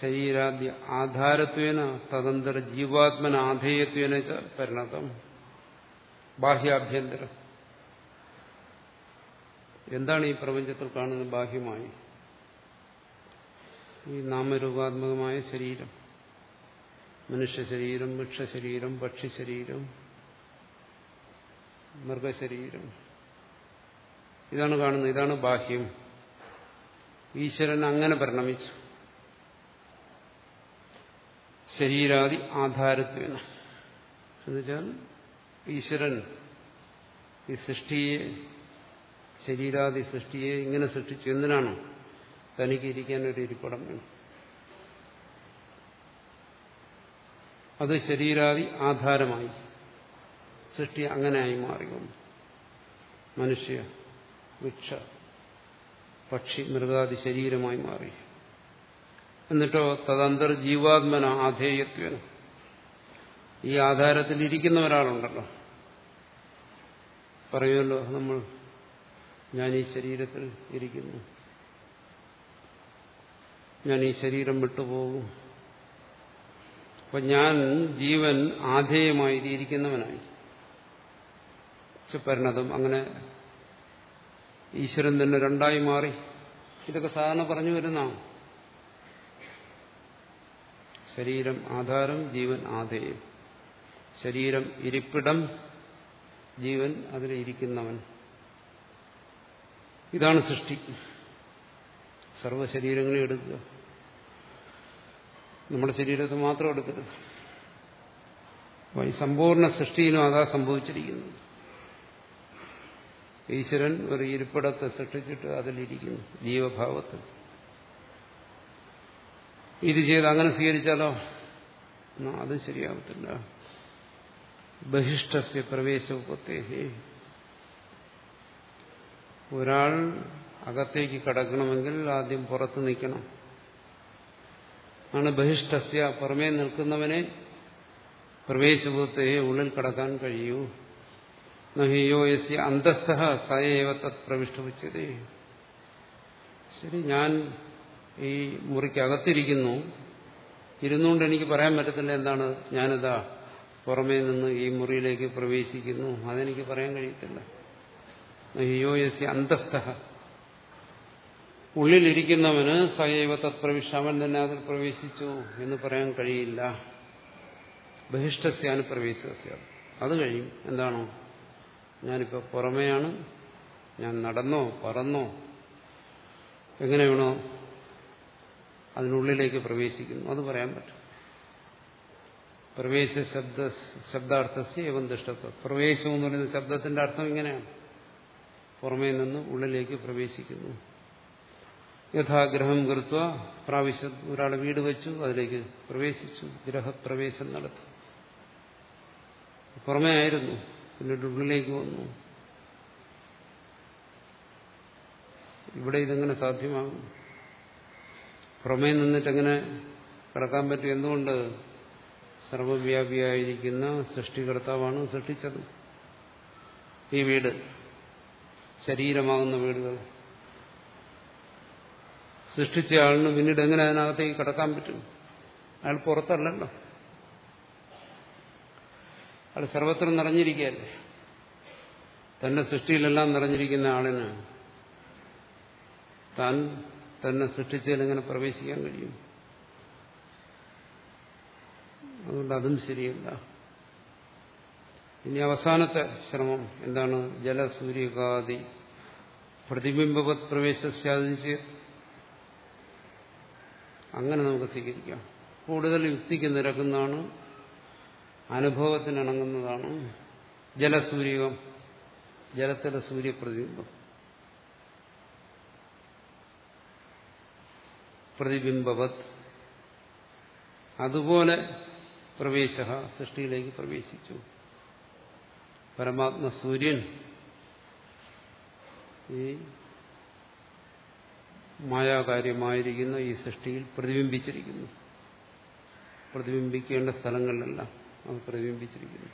ശരീരാദ്യ ആധാരത്വേന തദന്തര ജീവാത്മന ആധേയത്വേന പരിണതം. ബാഹ്യാഭ്യന്തരം. എന്താണ് ഈ പ്രപഞ്ചത്തിൽ കാണുന്നത് ബാഹ്യമായി? ഈ നാമരൂപാത്മകമായ ശരീരം. മനുഷ്യ ശരീരം വൃക്ഷശരീരം പക്ഷിശരീരം മൃഗശരീരം. ഇതാണ് കാണുന്നത്. ഇതാണ് ബാഹ്യം. ഈശ്വരൻ അങ്ങനെ പരിണമിച്ചു. ശരീരാദി ആധാരത്വേന എന്നുവെച്ചാൽ ഈശ്വരൻ ഈ സൃഷ്ടിയെ ശരീരാദി സൃഷ്ടിയെ ഇങ്ങനെ സൃഷ്ടിച്ചു. എന്തിനാണ്? തനിക്ക് ഇരിക്കാൻ ഒരു ഇരിപ്പിടം വേണം. അത് ശരീരാദി ആധാരമായി. സൃഷ്ടി അങ്ങനെയായി മാറിക്കൊണ്ടു മനുഷ്യ വൃക്ഷ പക്ഷി മൃഗാദി ശരീരമായി മാറി. എന്നിട്ടോ തദന്തർ ജീവാത്മന ആധേയത്വന ഈ ആധാരത്തിൽ ഇരിക്കുന്ന ഒരാളുണ്ടല്ലോ. പറയുമല്ലോ നമ്മൾ ഞാൻ ഈ ശരീരത്തിൽ ഇരിക്കുന്നു. ഞാൻ ഈ ശരീരം വിട്ടുപോകും. അപ്പൊ ഞാൻ ജീവൻ ആധേയമായി ഇരിക്കുന്നവനായി. പരിണതം അങ്ങനെ ഈശ്വരൻ തന്നെ രണ്ടായി മാറി. ഇതൊക്കെ സാധാരണ പറഞ്ഞു വരുന്നതാണ്. ശരീരം ആധാരം ജീവൻ ആധേയം. ശരീരം ഇരിപ്പിടം ജീവൻ അതിലിരിക്കുന്നവൻ ഇതാണ് സൃഷ്ടി. സർവശരീരങ്ങളെ എടുക്കുക. നമ്മുടെ ശരീരത്തെ മാത്രം എടുക്കരുത്. സമ്പൂർണ സൃഷ്ടിയിലും അതാ സംഭവിച്ചിരിക്കുന്നത്. ഈശ്വരൻ ഒരു ഇരിപ്പിടത്തെ സൃഷ്ടിച്ചിട്ട് അതിലിരിക്കുന്നു ജീവഭാവത്തിൽ. ഇത് ചെയ്ത് അങ്ങനെ സ്വീകരിച്ചാലോ? അതും ശരിയാവത്തില്ല. ബഹിഷ്ടസ്യ പ്രവേശത്തെ ഒരാൾ അകത്തേക്ക് കടക്കണമെങ്കിൽ ആദ്യം പുറത്ത് നിൽക്കണം. ആണ് ബഹിഷ്ഠസ്യ പുറമേ നിൽക്കുന്നവനെ പ്രവേശഭൂത്തെ ഉള്ളിൽ കടക്കാൻ കഴിയൂ. നഹിയോ യസ്യ അന്തസ്ഥ സയവ തത് പ്രവിഷ്ടവച്ചതേ ശരി ഞാൻ ഈ മുറിക്കകത്തിരിക്കുന്നു. ഇരുന്നുകൊണ്ട് എനിക്ക് പറയാൻ പറ്റത്തില്ല എന്താണ് ഞാനിതാ പുറമേ നിന്ന് ഈ മുറിയിലേക്ക് പ്രവേശിക്കുന്നു. അതെനിക്ക് പറയാൻ കഴിയത്തില്ല. നഹിയോ യസ്യ അന്തസ്ഥ. ഉള്ളിലിരിക്കുന്നവന് സയവ തത്പ്രവിഷ്ട അവൻ തന്നെ അതിൽ പ്രവേശിച്ചു എന്ന് പറയാൻ കഴിയില്ല. ബഹിഷ്ടസ്യാന് പ്രവേശിച്ച അത് കഴിയും എന്താണോ? ഞാനിപ്പോൾ പുറമെയാണ്. ഞാൻ നടന്നോ പറന്നോ എങ്ങനെ വേണോ അതിനുള്ളിലേക്ക് പ്രവേശിക്കുന്നു. അത് പറയാൻ പറ്റും. പ്രവേശ ശബ്ദ ശബ്ദാർത്ഥസ്യ ഏവം ദുഷ്ടത്വം പ്രവേശം എന്ന് പറയുന്ന ശബ്ദത്തിന്റെ അർത്ഥം ഇങ്ങനെയാണ്. പുറമേ നിന്ന് ഉള്ളിലേക്ക് പ്രവേശിക്കുന്നു. യഥാഗ്രഹം കൃത്വ പ്രാവശ്യം ഒരാൾ വീട് വെച്ചു അതിലേക്ക് പ്രവേശിച്ചു ഗ്രഹപ്രവേശം നടത്തി. പുറമേ ആയിരുന്നു. പിന്നീട് ഉള്ളിലേക്ക് വന്നു. ഇവിടെ ഇതെങ്ങനെ സാധ്യമാകും? പുറമേ നിന്നിട്ട് എങ്ങനെ കിടക്കാൻ പറ്റും? എന്തുകൊണ്ട് സർവവ്യാപിയായിരിക്കുന്ന സൃഷ്ടികർത്താവാണ് സൃഷ്ടിച്ചത്? ഈ വീട് ശരീരമാകുന്ന വീടുകൾ. സൃഷ്ടിച്ച ആളിന് പിന്നീട് എങ്ങനെ അതിനകത്തേക്ക് കിടക്കാൻ പറ്റും? അയാൾ പുറത്തല്ലല്ലോ. അയാൾ സർവത്ര നിറഞ്ഞിരിക്കുകയല്ലേ? തന്റെ സൃഷ്ടിയിലെല്ലാം നിറഞ്ഞിരിക്കുന്ന ആളിന് താൻ തന്നെ സൃഷ്ടിച്ചതിൽ പ്രവേശിക്കാൻ കഴിയും? അതുകൊണ്ട് അതും ശരിയല്ല. ഇനി അവസാനത്തെ ശ്രമം എന്താണ്? ജലസൂര്യകാതി. പ്രതിബിംബവത് പ്രവേശിച്ച് അങ്ങനെ നമുക്ക് സ്വീകരിക്കാം. കൂടുതൽ യുക്തിക്ക് നിരക്കുന്നതാണ് അനുഭവത്തിനിണങ്ങുന്നതാണ് ജലസൂര്യകം ജലത്തിലെ സൂര്യപ്രതിബിംബം. പ്രതിബിംബവത്. അതുപോലെ പ്രവേശ സൃഷ്ടിയിലേക്ക് പ്രവേശിച്ചു. പരമാത്മ സൂര്യൻ ഈ മായാകാര്യമായിരിക്കുന്ന ഈ സൃഷ്ടിയിൽ പ്രതിബിംബിച്ചിരിക്കുന്നു. പ്രതിബിംബിക്കേണ്ട സ്ഥലങ്ങളിലെല്ലാം. അത് പ്രതിബിംബിച്ചിരിക്കുന്നു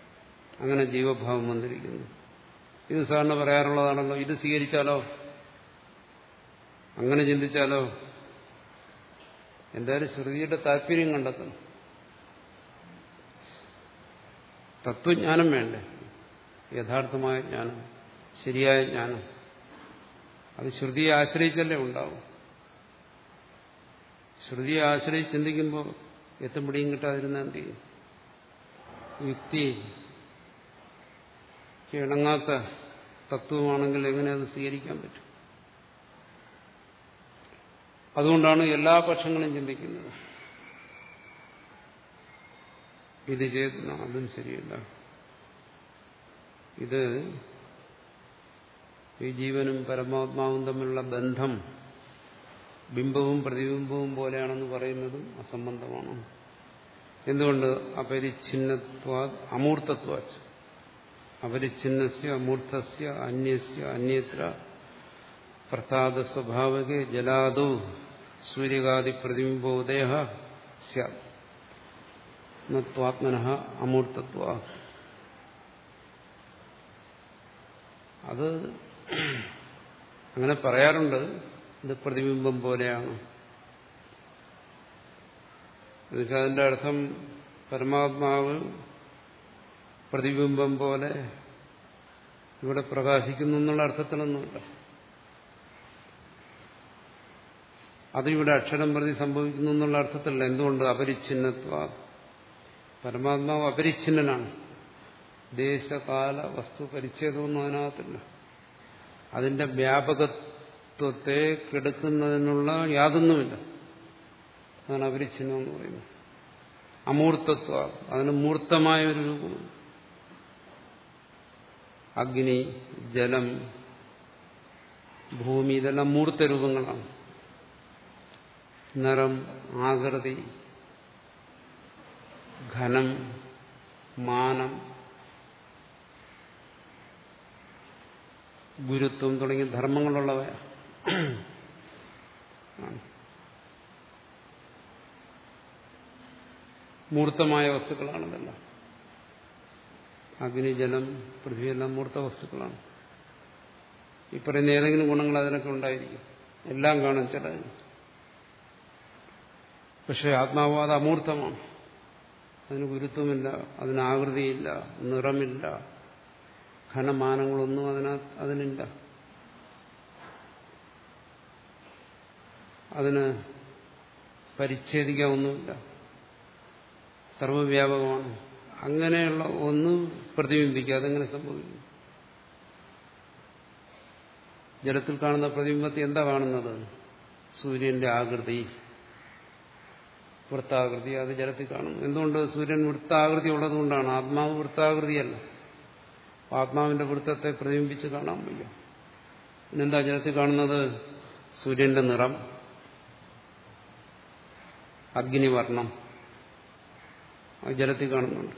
അങ്ങനെ ജീവഭാവം വന്നിരിക്കുന്നു. ഇത് സാറിന് പറയാറുള്ളതാണല്ലോ ഇത് സ്വീകരിച്ചാലോ? അങ്ങനെ ചിന്തിച്ചാലോ? എന്തായാലും ശ്രുതിയുടെ താല്പര്യം കണ്ടെത്തണം. തത്വജ്ഞാനം വേണ്ടേ? യഥാർത്ഥമായ ജ്ഞാനം ശരിയായ ജ്ഞാനം. അത് ശ്രുതിയെ ആശ്രയിച്ചല്ലേ ഉണ്ടാവും? ശ്രുതിയെ ആശ്രയിച്ച് ചിന്തിക്കുമ്പോൾ എത്തുമ്പോഴേയും കിട്ടാതിരുന്ന എന്ത് ചെയ്യും? യുക്തി ഇണങ്ങാത്ത തത്വമാണെങ്കിൽ എങ്ങനെ അത് സ്വീകരിക്കാൻ പറ്റും? അതുകൊണ്ടാണ് എല്ലാ പക്ഷങ്ങളും ചിന്തിക്കുന്നത്. ഇത് ചെയ്ത് അതും ശരിയല്ല. ഇത് ഈ ജീവനും പരമാത്മാവും തമ്മിലുള്ള ബന്ധം ബിംബവും പ്രതിബിംബവും പോലെയാണെന്ന് പറയുന്നതും അസംബന്ധമാണ്. എന്തുകൊണ്ട്? അപരിച്ഛിന്നത്വ അമൂർത്തത്വാച്ച്. അപരിച്ഛിന്നസ്യ അമൂർത്തസ്യ അന്യസ്യ അന്യത്ര പ്രസാദ സ്വഭാവക ജലാദോ സൂര്യകാദി പ്രതിബിംബോദയ സ്വാത്മന അമൂർത്തത്വ. അത് അങ്ങനെ പറയാറുണ്ട്. ഇത് പ്രതിബിംബം പോലെയാണ്. എന്നുവെച്ചാൽ അതിന്റെ അർത്ഥം പരമാത്മാവ് പ്രതിബിംബം പോലെ ഇവിടെ പ്രകാശിക്കുന്നു എന്നുള്ള അർത്ഥത്തിലൊന്നുമില്ല. അത് ഇവിടെ അക്ഷരം പ്രതി സംഭവിക്കുന്നു എന്നുള്ള അർത്ഥത്തിലല്ല. എന്തുകൊണ്ട്? അപരിച്ഛിന്നത്വ. പരമാത്മാവ് അപരിച്ഛിന്നനാണ്. ദേശകാല വസ്തു പരിച്ഛേദമൊന്നും അതിനകത്തില്ല. അതിന്റെ വ്യാപകത്വത്തെ കെടുക്കുന്നതിനുള്ള യാതൊന്നുമില്ല. അതാണ് അപരിച്ഛിന്നം എന്ന് പറയുന്നത് അമൂർത്തത്വ. അതിന് മൂർത്തമായ ഒരു രൂപമാണ് അഗ്നി ജലം ഭൂമി ഇതെല്ലാം മൂർത്ത രൂപങ്ങളാണ്. നിറം ആകൃതി ഘനം മാനം ഗുരുത്വം തുടങ്ങിയ ധർമ്മങ്ങളുള്ളവയാണ്. മൂർത്തമായ വസ്തുക്കളാണ് ഇതെല്ലാം അഗ്നി ജലം പൃഥ്വിയെല്ലാം മൂർത്ത വസ്തുക്കളാണ്. ഈ പറയുന്ന ഏതെങ്കിലും ഗുണങ്ങൾ അതിനൊക്കെ ഉണ്ടായിരിക്കും. എല്ലാം കാണും ചില പക്ഷെ ആത്മാവ് അത് അമൂർത്തമാണ്. അതിന് ഗുരുത്വമില്ല അതിന് ആകൃതിയില്ല നിറമില്ല. ഘനമാനങ്ങളൊന്നും അതിനകത്ത് അതിനില്ല. അതിന് പരിച്ഛേദിക്കാവുന്നുമില്ല. സർവവ്യാപകമാണ്. അങ്ങനെയുള്ള ഒന്ന് പ്രതിബിംബിക്കുക അതെങ്ങനെ സംഭവിക്കും ജലത്തിൽ കാണുന്ന പ്രതിബിംബത്തിൽ എന്താ കാണുന്നത്? സൂര്യന്റെ ആകൃതി വൃത്താകൃതി അത് ജലത്തിൽ കാണും എന്തുകൊണ്ട് സൂര്യൻ വൃത്താകൃതി ഉള്ളതുകൊണ്ടാണ്? ആത്മാവ് വൃത്താകൃതിയല്ല. ആത്മാവിന്റെ വൃത്തത്തെ പ്രതിബിംബിച്ച് കാണാൻ വയ്യ. പിന്നെന്താ ജലത്തിൽ കാണുന്നത്? സൂര്യന്റെ നിറം അഗ്നിവർണം അത് ജലത്തിൽ കാണുന്നുണ്ട്.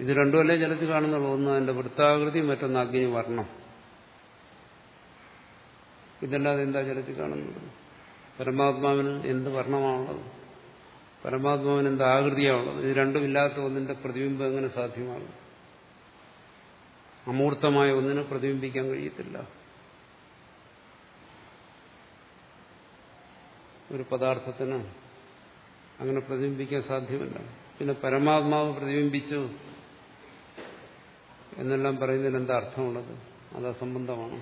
ഇത് രണ്ടുമല്ലേ ജലത്തിൽ കാണുന്നുള്ളൂ? ഒന്ന് അതിന്റെ വൃത്താകൃതി മറ്റൊന്ന് അഗ്നി വർണം. ഇതല്ലാതെ എന്താ ജലത്തിൽ കാണുന്നത്? പരമാത്മാവിന് എന്ത് വർണമാണുള്ളത്? പരമാത്മാവിന് എന്ത് ആകൃതിയാണുള്ളത്? ഇത് രണ്ടുമില്ലാത്ത ഒന്നിന്റെ പ്രതിബിംബം എങ്ങനെ സാധ്യമാകും അമൂർത്തമായ ഒന്നിനെ പ്രതിബിംബിക്കാൻ കഴിയത്തില്ല. ഒരു പദാർത്ഥത്തിന് അങ്ങനെ പ്രതിബിംബിക്കാൻ സാധ്യമല്ല. പിന്നെ പരമാത്മാവ് പ്രതിബിംബിച്ചു എന്നെല്ലാം പറയുന്നതിന് എന്താ അർത്ഥമുള്ളത്? അത് അസംബന്ധമാണ്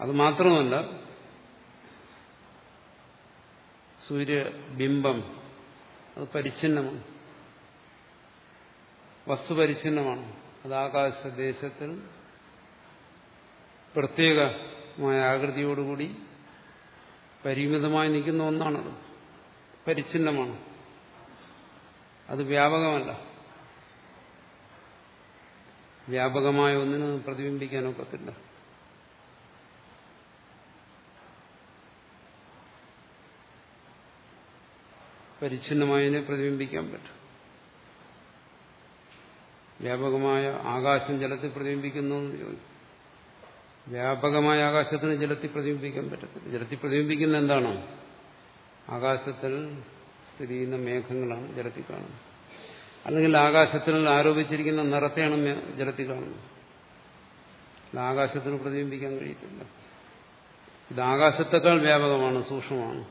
അത് മാത്രമല്ല സൂര്യബിംബം അത് പരിച്ഛിന്നമാണ്. വസ്തു പരിച്ഛിന്നമാണ്. അത് ആകാശദേശത്തിൽ പ്രത്യേകമായ ആകൃതിയോടുകൂടി പരിമിതമായി നിൽക്കുന്ന ഒന്നാണത്. പരിച്ഛിന്നമാണ്. അത് വ്യാപകമല്ല. വ്യാപകമായ ഒന്നിന് പ്രതിബിംബിക്കാനൊക്കത്തില്ല. പരിച്ഛിന്നമായതിനെ പ്രതിബിംബിക്കാൻ പറ്റും. വ്യാപകമായ ആകാശം ജലത്തിൽ പ്രതിബിംബിക്കുന്നു വ്യാപകമായ ആകാശത്തിന് ജലത്തിൽ പ്രതിബിംബിക്കാൻ പറ്റത്തില്ല. ജലത്തിൽ പ്രതിബിംബിക്കുന്ന എന്താണ്? ആകാശത്തിൽ സ്ഥിതി ചെയ്യുന്ന മേഘങ്ങളാണ് ജലത്തിൽ കാണുന്നത്. അല്ലെങ്കിൽ ആകാശത്തിൽ ആരോപിച്ചിരിക്കുന്ന നിറത്തെയാണ് ജലത്തിൽ കാണുന്നത്. ആകാശത്തിന് പ്രതിബിംബിക്കാൻ കഴിയത്തില്ല. ഇത് ആകാശത്തെക്കാൾ വ്യാപകമാണ് സൂക്ഷ്മമാണ്.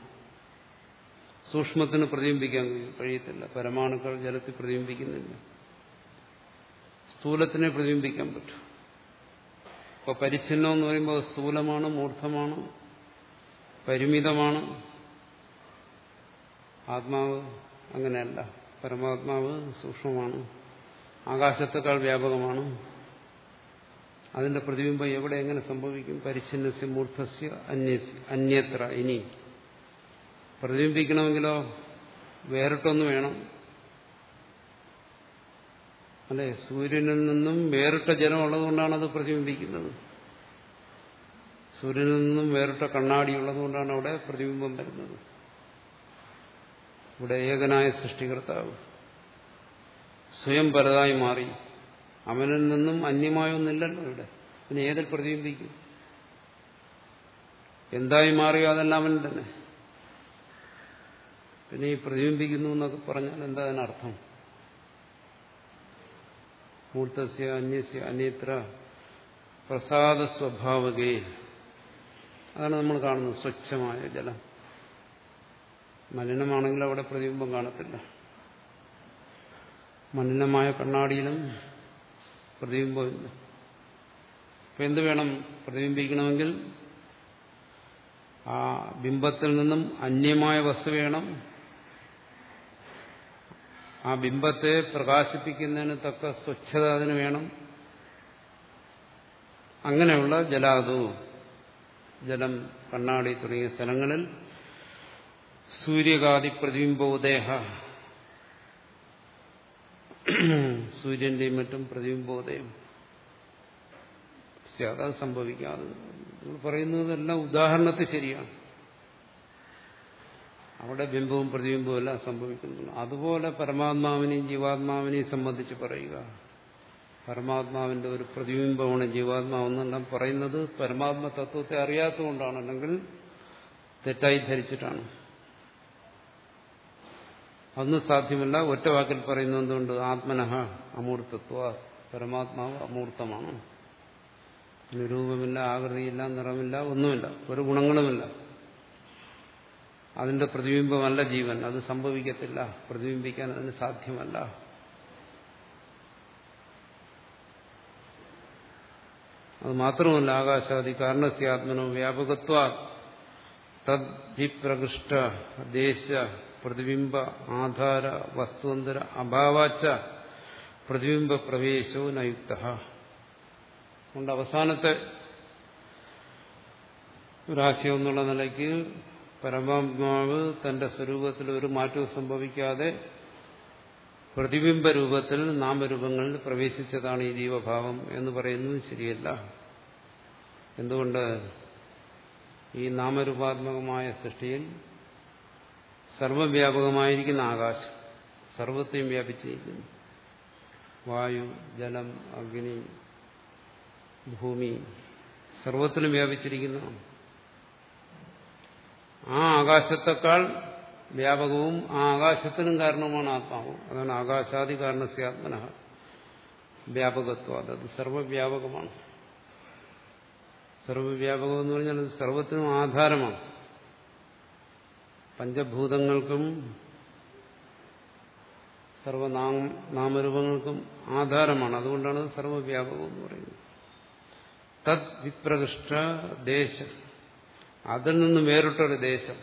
സൂക്ഷ്മത്തിന് പ്രതിബിംബിക്കാൻ കഴിയത്തില്ല. പരമാണുക്കൾ ജലത്തിൽ പ്രതിബിംബിക്കുന്നില്ല. സ്ഥൂലത്തിനെ പ്രതിബിംബിക്കാൻ പറ്റും. ഇപ്പൊ പരിച്ഛിന്നം എന്ന് പറയുമ്പോൾ സ്ഥൂലമാണ് മൂർദ്ധമാണ് പരിമിതമാണ്. ആത്മാവ് അങ്ങനെയല്ല. പരമാത്മാവ് സൂക്ഷ്മമാണ്. ആകാശത്തേക്കാൾ വ്യാപകമാണ്. അതിന്റെ പ്രതിബിംബം എവിടെ എങ്ങനെ സംഭവിക്കും? പരിച്ഛിന്നസ്യ മൂർദ്ധസ്യ അന്യത്ര ഇനി. പ്രതിബിംബിക്കണമെങ്കിലോ വേറിട്ടൊന്ന് വേണം. അല്ലെ? സൂര്യനിൽ നിന്നും വേറിട്ട ജലം ഉള്ളതുകൊണ്ടാണ് അത് പ്രതിബിംബിക്കുന്നത്. സൂര്യനിൽ നിന്നും വേറിട്ട കണ്ണാടി ഉള്ളതുകൊണ്ടാണ് അവിടെ പ്രതിബിംബം വരുന്നത്. ഇവിടെ ഏകനായ സൃഷ്ടികർത്താവ്. സ്വയം പലതായി മാറി. അവനിൽ നിന്നും അന്യമായൊന്നില്ലല്ലോ ഇവിടെ. പിന്നെ ഏതിൽ പ്രതിബിംബിക്കും? എന്തായി മാറിയോ അതെല്ലാം അവൻ തന്നെ. പിന്നെ ഈ പ്രതിബിംബിക്കുന്നു എന്നൊക്കെ പറഞ്ഞാൽ എന്താ അതിനർത്ഥം? മൂർത്തസ്യ അന്യസ്യ അന്യത്ര പ്രസാദ സ്വഭാവകേ അതാണ് നമ്മൾ കാണുന്നത് സ്വച്ഛമായ ജലം. മലിനമാണെങ്കിൽ അവിടെ പ്രതിബിംബം കാണത്തില്ല. മലിനമായ കണ്ണാടിയിലും പ്രതിബിംബമില്ല. അപ്പം എന്ത് വേണം? പ്രതിബിംബിക്കണമെങ്കിൽ ആ ബിംബത്തിൽ നിന്നും അന്യമായ വസ്തു വേണം. ആ ബിംബത്തെ പ്രകാശിപ്പിക്കുന്നതിന് തക്ക സ്വച്ഛത അതിന് വേണം. അങ്ങനെയുള്ള ജലാതു ജലം കണ്ണാടി തുടങ്ങിയ സ്ഥലങ്ങളിൽ സൂര്യകാതി പ്രതിബിംബോദേഹ സൂര്യന്റെയും മറ്റും പ്രതിബിംബോദയം. അത് സംഭവിക്കാതെ. പറയുന്നതെല്ലാം ഉദാഹരണത്തിൽ ശരിയാണ്. അവിടെ ബിംബവും പ്രതിബിംബവും എല്ലാം സംഭവിക്കുന്നു അതുപോലെ പരമാത്മാവിനെയും ജീവാത്മാവിനെയും സംബന്ധിച്ച് പറയുക. പരമാത്മാവിന്റെ ഒരു പ്രതിബിംബമാണ് ജീവാത്മാവെന്നെല്ലാം പറയുന്നത് പരമാത്മ തത്വത്തെ അറിയാത്തതുകൊണ്ടാണ് അല്ലെങ്കിൽ തെറ്റായി ധരിച്ചിട്ടാണ്. അതൊന്നും സാധ്യമല്ല. ഒറ്റ വാക്കിൽ പറയുന്നത് എന്തുകൊണ്ട്? ആത്മനഹ അമൂർത്തത്വ പരമാത്മാവ് അമൂർത്തമാണ്. രൂപമില്ല ആകൃതിയില്ല നിറമില്ല ഒന്നുമില്ല. ഒരു ഗുണങ്ങളുമില്ല. അതിന്റെ പ്രതിബിംബമല്ല ജീവൻ. അത് സംഭവിക്കത്തില്ല. പ്രതിബിംബിക്കാൻ അതിന് സാധ്യമല്ല. അത് മാത്രമല്ല ആകാശാദി കാരണസ്യാത്മനോ വ്യാപകത്വ. തദ്ഭിപ്രകൃഷ്ട ദേശ പ്രതിബിംബ ആധാര വസ്തുവന്തര അഭാവാച്ച പ്രതിബിംബ പ്രവേശവും നയുക്ത. അതുകൊണ്ട് അവസാനത്തെ ഒരാശയം എന്നുള്ള നിലയ്ക്ക് പരമാത്മാവ് തന്റെ സ്വരൂപത്തിൽ ഒരു മാറ്റവും സംഭവിക്കാതെ പ്രതിബിംബ രൂപത്തിൽ നാമരൂപങ്ങളിൽ പ്രവേശിച്ചതാണ് ഈ ജീവഭാവം എന്ന് പറയുന്നത് ശരിയല്ല. എന്തുകൊണ്ട്? ഈ നാമരൂപാത്മകമായ സൃഷ്ടിയിൽ സർവവ്യാപകമായിരിക്കുന്ന ആകാശം. സർവത്തെയും വ്യാപിച്ചിരിക്കുന്നു. വായു ജലം അഗ്നി ഭൂമി സർവത്തിലും വ്യാപിച്ചിരിക്കുന്ന. ആ ആകാശത്തെക്കാൾ വ്യാപകവും ആ ആകാശത്തിനും കാരണമാണ് ആത്മാവ്. അതാണ് ആകാശാദി കാരണസ്യാത്മന വ്യാപകത്വം. അതത് സർവവ്യാപകമാണ്. സർവവ്യാപകം എന്ന് പറഞ്ഞാൽ അത് സർവത്തിനും ആധാരമാണ്. പഞ്ചഭൂതങ്ങൾക്കും സർവനാമ നാമരൂപങ്ങൾക്കും ആധാരമാണ്. അതുകൊണ്ടാണ് അത് സർവവ്യാപകം എന്ന് പറയുന്നത്. തത് വിപ്രകൃഷ്ട ദേശം. അതിൽ നിന്നും വേറിട്ടൊരു ദേശം.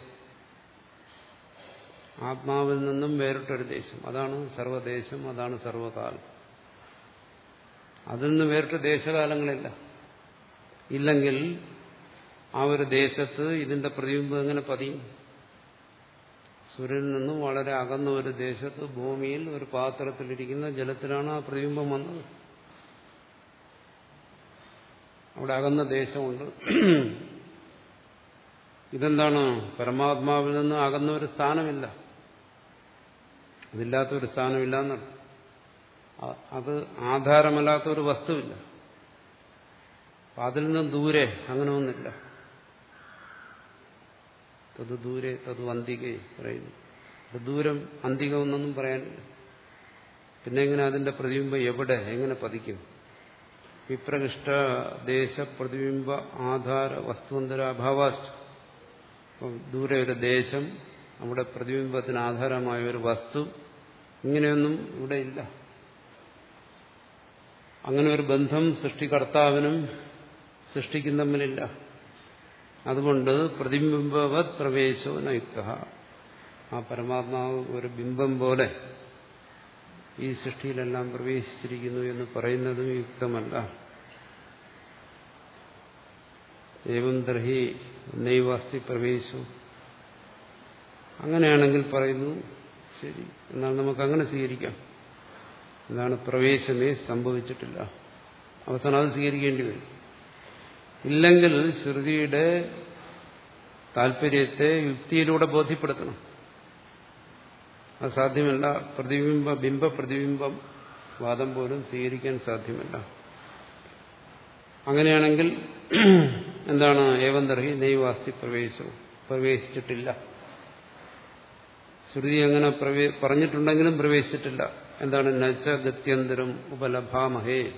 ആത്മാവിൽ നിന്നും വേറിട്ടൊരു ദേശം. അതാണ് സർവദേശം അതാണ് സർവകാലം. അതിൽ നിന്ന് വേറിട്ട ദേശകാലങ്ങളില്ല. ഇല്ലെങ്കിൽ ആ ഒരു ദേശത്ത് ഇതിന്റെ പ്രതിബിംബം എങ്ങനെ പതിയും? സൂര്യനിൽ നിന്നും വളരെ അകന്ന ഒരു ദേശത്ത് ഭൂമിയിൽ ഒരു പാത്രത്തിലിരിക്കുന്ന ജലത്തിലാണ് ആ പ്രതിബിംബം വന്നത്. അവിടെ അകന്ന ദേശമുണ്ട്. ഇതെന്താണ്? പരമാത്മാവിൽ നിന്ന് അകന്ന ഒരു സ്ഥാനമില്ല. അതില്ലാത്ത ഒരു സ്ഥാനമില്ല എന്നാണ് അത് ആധാരമല്ലാത്ത ഒരു വസ്തുവില്ല. അതിൽ നിന്നും ദൂരെ അങ്ങനെ ഒന്നില്ല തത് ദൂരെ തത് അന്തികെ പറയുന്നു. ദൂരം അന്തികമെന്നൊന്നും പറയാൻ പിന്നെ എങ്ങനെ അതിന്റെ പ്രതിബിംബം എവിടെ? എങ്ങനെ പതിക്കും? വിപ്രകൃഷ്ട ദേശ പ്രതിബിംബ ആധാര വസ്തുവന്തര ദൂരെ ഒരു ദേശം അവിടെ പ്രതിബിംബത്തിന് ആധാരമായ ഒരു വസ്തു ഇങ്ങനെയൊന്നും ഇവിടെ ഇല്ല. അങ്ങനെ ഒരു ബന്ധം സൃഷ്ടികർത്താവിനും സൃഷ്ടിക്കും തമ്മിലില്ല. അതുകൊണ്ട് പ്രതിബിംബവത് പ്രവേശോ നയുക്ത ആ പരമാത്മാവ് ഒരു ബിംബം പോലെ ഈ സൃഷ്ടിയിലെല്ലാം പ്രവേശിച്ചിരിക്കുന്നു എന്ന് പറയുന്നതും യുക്തമല്ല. ഏവം ദർഹി നൈവാസ്തി പ്രവേശു. അങ്ങനെയാണെങ്കിൽ പറയുന്നു ശരി എന്നാൽ നമുക്ക് അങ്ങനെ സ്വീകരിക്കാം. എന്താണ് പ്രവേശമേ സംഭവിച്ചിട്ടില്ല. അവസാനം അത് സ്വീകരിക്കേണ്ടി വരും. ഇല്ലെങ്കിൽ ശ്രുതിയുടെ താല്പര്യത്തെ യുക്തിയിലൂടെ ബോധ്യപ്പെടുത്തണം. അത് സാധ്യമല്ല. പ്രതിബിംബ ബിംബ പ്രതിബിംബം വാദം പോലും സ്വീകരിക്കാൻ സാധ്യമല്ല. അങ്ങനെയാണെങ്കിൽ എന്താണ്? ഏവന്തർഹി നൈവാസ്തി പ്രവേശിച്ചു പ്രവേശിച്ചിട്ടില്ല. ശ്രുതി അങ്ങനെ പറഞ്ഞിട്ടുണ്ടെങ്കിലും പ്രവേശിച്ചിട്ടില്ല. എന്താണ്? നച്ച ഗത്യന്തരം ഉപലഭാമഹേ.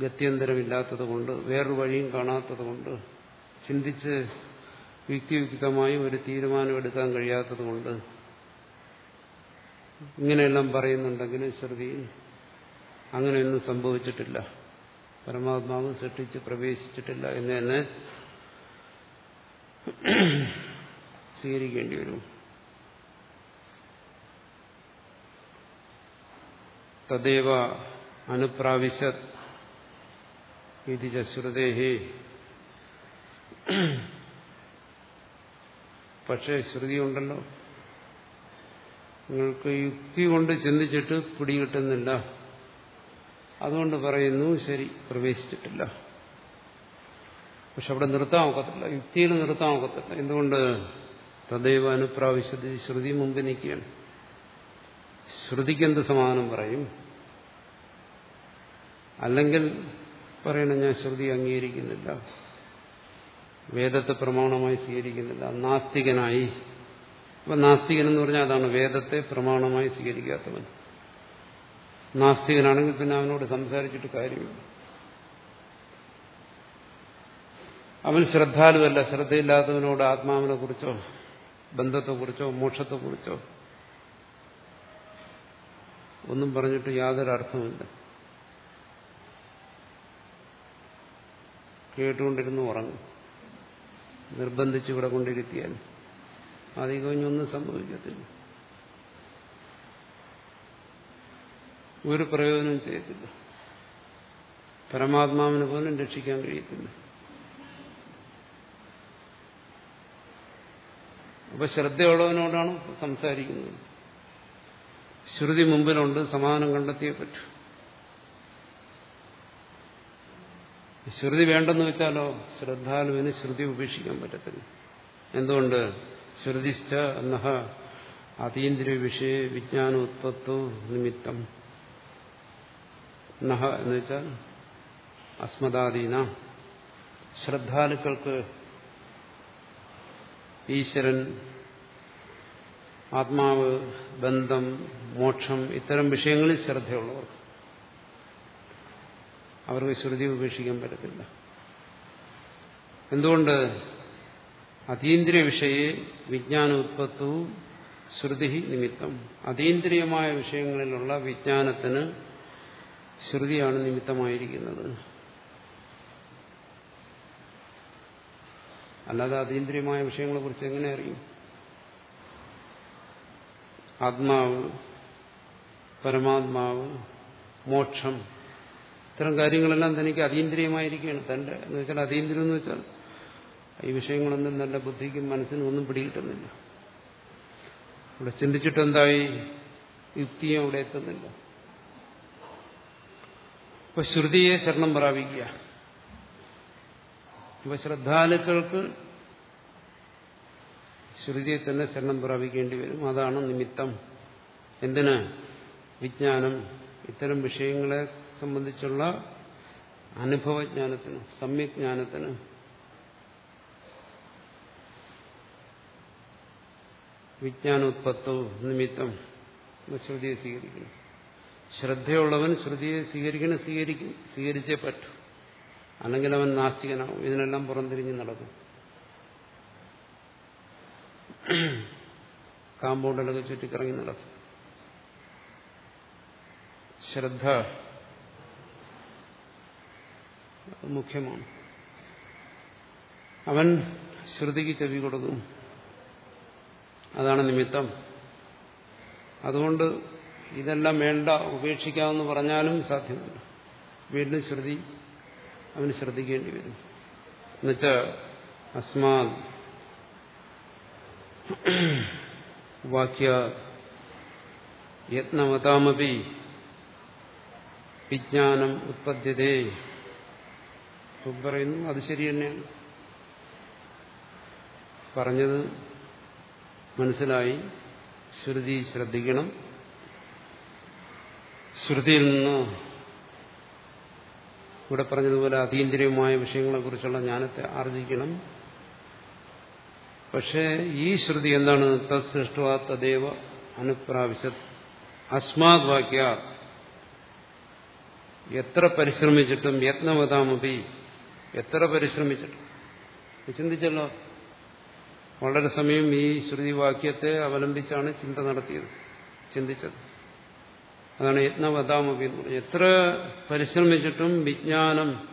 ഗത്യന്തരമില്ലാത്തത് കൊണ്ട് വേറൊരു വഴിയും കാണാത്തതുകൊണ്ട് ചിന്തിച്ച് യുക്തിയുക്തമായി ഒരു തീരുമാനം എടുക്കാൻ കഴിയാത്തതുകൊണ്ട് ഇങ്ങനെയെല്ലാം പറയുന്നുണ്ടെങ്കിലും ശ്രുതിയിൽ അങ്ങനെയൊന്നും സംഭവിച്ചിട്ടില്ല. പരമാത്മാവ് സൃഷ്ടിച്ച് പ്രവേശിച്ചിട്ടില്ല എന്ന് തന്നെ സ്വീകരിക്കേണ്ടി വരും. തദ്വ അനുപ്രാവശ്യ ഇത് ശ്രുതേഹി പക്ഷേ ശ്രുതി ഉണ്ടല്ലോ. നിങ്ങൾക്ക് യുക്തി കൊണ്ട് ചിന്തിച്ചിട്ട് പിടികിട്ടുന്നില്ല. അതുകൊണ്ട് പറയുന്നു ശരി പ്രവേശിച്ചിട്ടില്ല. പക്ഷെ അവിടെ നിർത്താൻ ഒക്കത്തില്ല. യുക്തിയിൽ നിർത്താൻ ഒക്കത്തില്ല. എന്തുകൊണ്ട്? തദൈവ അനുപ്രാവശ്യത ശ്രുതി മുമ്പ് നിൽക്കുകയാണ് ശ്രുതിക്ക് എന്ത് സമാധാനം പറയും? അല്ലെങ്കിൽ പറയണം ഞാൻ ശ്രുതി അംഗീകരിക്കുന്നില്ല. വേദത്തെ പ്രമാണമായി സ്വീകരിക്കുന്നില്ല. നാസ്തികനായി. അപ്പൊ നാസ്തികൻ എന്ന് പറഞ്ഞാൽ അതാണ് വേദത്തെ പ്രമാണമായി സ്വീകരിക്കാത്തവൻ. നാസ്തികനാണെങ്കിൽ പിന്നെ അവനോട് സംസാരിച്ചിട്ട് കാര്യമില്ല. അവൻ ശ്രദ്ധാലുവല്ല. ശ്രദ്ധയില്ലാത്തവനോട് ആത്മാവിനെ കുറിച്ചോ ബന്ധത്തെക്കുറിച്ചോ മോക്ഷത്തെക്കുറിച്ചോ ഒന്നും പറഞ്ഞിട്ട് യാതൊരു അർത്ഥമില്ല കേട്ടുകൊണ്ടിരുന്ന് ഉറങ്ങും. നിർബന്ധിച്ച് ഇവിടെ കൊണ്ടിരുത്തിയാൽ അധികമൊന്നും സംഭവിക്കത്തില്ല. ഒരു പ്രയോജനം ചെയ്യത്തില്ല. പരമാത്മാവിനെ പോലും രക്ഷിക്കാൻ കഴിയത്തില്ല. അപ്പൊ ശ്രദ്ധയുള്ളവനോടാണ് സംസാരിക്കുന്നത്. ശ്രുതി മുമ്പിലുണ്ട് സമാധാനം കണ്ടെത്തിയേ പറ്റൂ. ശ്രുതി വേണ്ടെന്ന് വെച്ചാലോ? ശ്രദ്ധാലുവിന് ശ്രുതി ഉപേക്ഷിക്കാൻ പറ്റത്തില്ല. എന്തുകൊണ്ട്? ശ്രുതിശ്ച നഹ അതീന്ദ്രിയ വിഷയ വിജ്ഞാന ഉത്പത്തോ നിമിത്തം. നഹ എന്ന് വെച്ചാൽ അസ്മദാദീന. ശ്രദ്ധാലുക്കൾക്ക് ഈശ്വരൻ ആത്മാവ് ബന്ധം മോക്ഷം ഇത്തരം വിഷയങ്ങളിൽ ശ്രദ്ധയുള്ളവർ അവർക്ക് ശ്രുതി ഉപേക്ഷിക്കാൻ പറ്റത്തില്ല. എന്തുകൊണ്ട്? അതീന്ദ്രിയ വിഷയെ വിജ്ഞാന ഉത്പത്തവും ശ്രുതി നിമിത്തം. അതീന്ദ്രിയമായ വിഷയങ്ങളിലുള്ള വിജ്ഞാനത്തിന് ശ്രുതിയാണ് നിമിത്തമായിരിക്കുന്നത്. അല്ലാതെ അതീന്ദ്രിയമായ വിഷയങ്ങളെക്കുറിച്ച് എങ്ങനെ അറിയും? ആത്മാവ് പരമാത്മാവ് മോക്ഷം ഇത്തരം കാര്യങ്ങളെല്ലാം തനിക്ക് അതീന്ദ്രിയമായിരിക്കുകയാണ്. തന്റെ എന്ന് വെച്ചാൽ അതീന്ദ്രിയം എന്ന് വെച്ചാൽ ഈ വിഷയങ്ങളൊന്നും തന്റെ ബുദ്ധിക്കും മനസ്സിനും ഒന്നും പിടികിട്ടുന്നില്ല. ഇവിടെ ചിന്തിച്ചിട്ട് എന്തായി യുക്തിയും അവിടെ എത്തുന്നില്ല. ഇപ്പൊ ശ്രുതിയെ ശരണം പ്രാപിക്കുക. ഇപ്പൊ ശ്രദ്ധാലുക്കൾക്ക് ശ്രുതിയെ തന്നെ ശരണം പ്രാപിക്കേണ്ടി വരും. അതാണ് നിമിത്തം. എന്തിന്? വിജ്ഞാനം. ഇത്തരം വിഷയങ്ങളെ സംബന്ധിച്ചുള്ള അനുഭവജ്ഞാനത്തിന് സമ്യജ്ഞാനത്തിന്. വിജ്ഞാനോത്പത്തോ നിമിത്തം ശ്രുതിയെ സ്വീകരിക്കുന്നു. ശ്രദ്ധയുള്ളവൻ ശ്രുതിയെ സ്വീകരിക്കണം സ്വീകരിക്കും സ്വീകരിച്ചേ പറ്റൂ. അല്ലെങ്കിൽ അവൻ നാസ്തികനാവും. ഇതിനെല്ലാം പുറംതിരിഞ്ഞ് നടക്കും. കാമ്പൗണ്ടിലൊക്കെ ചുറ്റിക്കറങ്ങി നടക്കും. ശ്രദ്ധ മുഖ്യമാണ്. അവൻ ശ്രുതിക്ക് ചെവി കൊടുക്കും. അതാണ് നിമിത്തം. അതുകൊണ്ട് ഇതെല്ലാം വേണ്ട ഉപേക്ഷിക്കാമെന്ന് പറഞ്ഞാലും സാധ്യമല്ല. വീണ്ടും ശ്രുതി അവന് ശ്രദ്ധിക്കേണ്ടി വരും. എന്നുവെച്ചാൽ അസ്മാ വാക്യ യത്നവതാമപി വിജ്ഞാനം ഉത്പദ്യതേ പറയുന്നു അത് ശരി തന്നെയാണ്. പറഞ്ഞത് മനസ്സിലായി. ശ്രുതി ശ്രദ്ധിക്കണം. ശ്രുതിയിൽ നിന്ന് ഇവിടെ പറഞ്ഞതുപോലെ അതീന്ദ്രിയമായ വിഷയങ്ങളെക്കുറിച്ചുള്ള ജ്ഞാനത്തെ ആർജിക്കണം. പക്ഷേ ഈ ശ്രുതി എന്താണ്? തത്സൃഷ്ട തദേവ അനുപ്രാവശ്യ അസ്മാത് വാക്യ എത്ര പരിശ്രമിച്ചിട്ടും യത്നവതാമപി എത്ര പരിശ്രമിച്ചിട്ട്. ചിന്തിച്ചല്ലോ? വളരെ സമയം ഈ ശ്രുതിവാക്യത്തെ അവലംബിച്ചാണ് ചിന്ത നടത്തിയത് ചിന്തിച്ചത്. അതാണ് യത്നവതാമപി എത്ര പരിശ്രമിച്ചിട്ടും വിജ്ഞാനം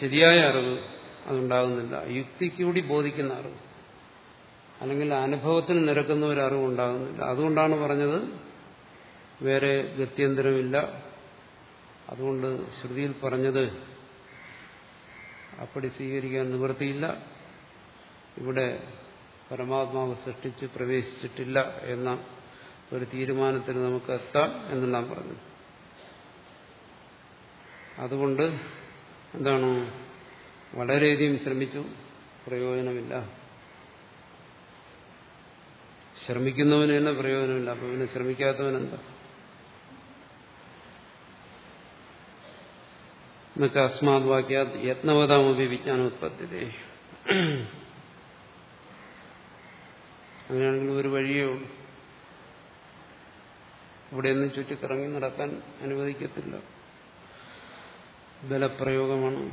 ശരിയായ അറിവ് അതുണ്ടാകുന്നില്ല. യുക്തിക്ക് കൂടി ബോധിക്കുന്ന അറിവ്. അല്ലെങ്കിൽ അനുഭവത്തിന് നിരക്കുന്ന ഒരു അറിവ് ഉണ്ടാകുന്നില്ല. അതുകൊണ്ടാണ് പറഞ്ഞത് വേറെ ഗത്യന്തരമില്ല. അതുകൊണ്ട് ശ്രുതിയിൽ പറഞ്ഞത് അപ്പടി സ്വീകരിക്കാൻ നിവൃത്തിയില്ല. ഇവിടെ പരമാത്മാവ് സൃഷ്ടിച്ച് പ്രവേശിച്ചിട്ടില്ല എന്ന ഒരു തീരുമാനത്തിന് നമുക്ക് എത്താം എന്നെല്ലാം പറഞ്ഞു. അതുകൊണ്ട് എന്താണ്? വളരെയധികം ശ്രമിച്ചു. പ്രയോജനമില്ല. ശ്രമിക്കുന്നവന് തന്നെ പ്രയോജനമില്ല. അപ്പൊ പിന്നെ ശ്രമിക്കാത്തവനെന്താ? എന്നുവെച്ചാൽ അസ്മാത് വാക്യാ യത്നവതാമപി വിജ്ഞാനോത്പത്തി അങ്ങനെയാണെങ്കിൽ ഒരു വഴിയേ ഉള്ളൂ. ഇവിടെയൊന്നും ചുറ്റിക്കറങ്ങി നടക്കാൻ അനുവദിക്കത്തില്ല. ബലപ്രയോഗമാണ്.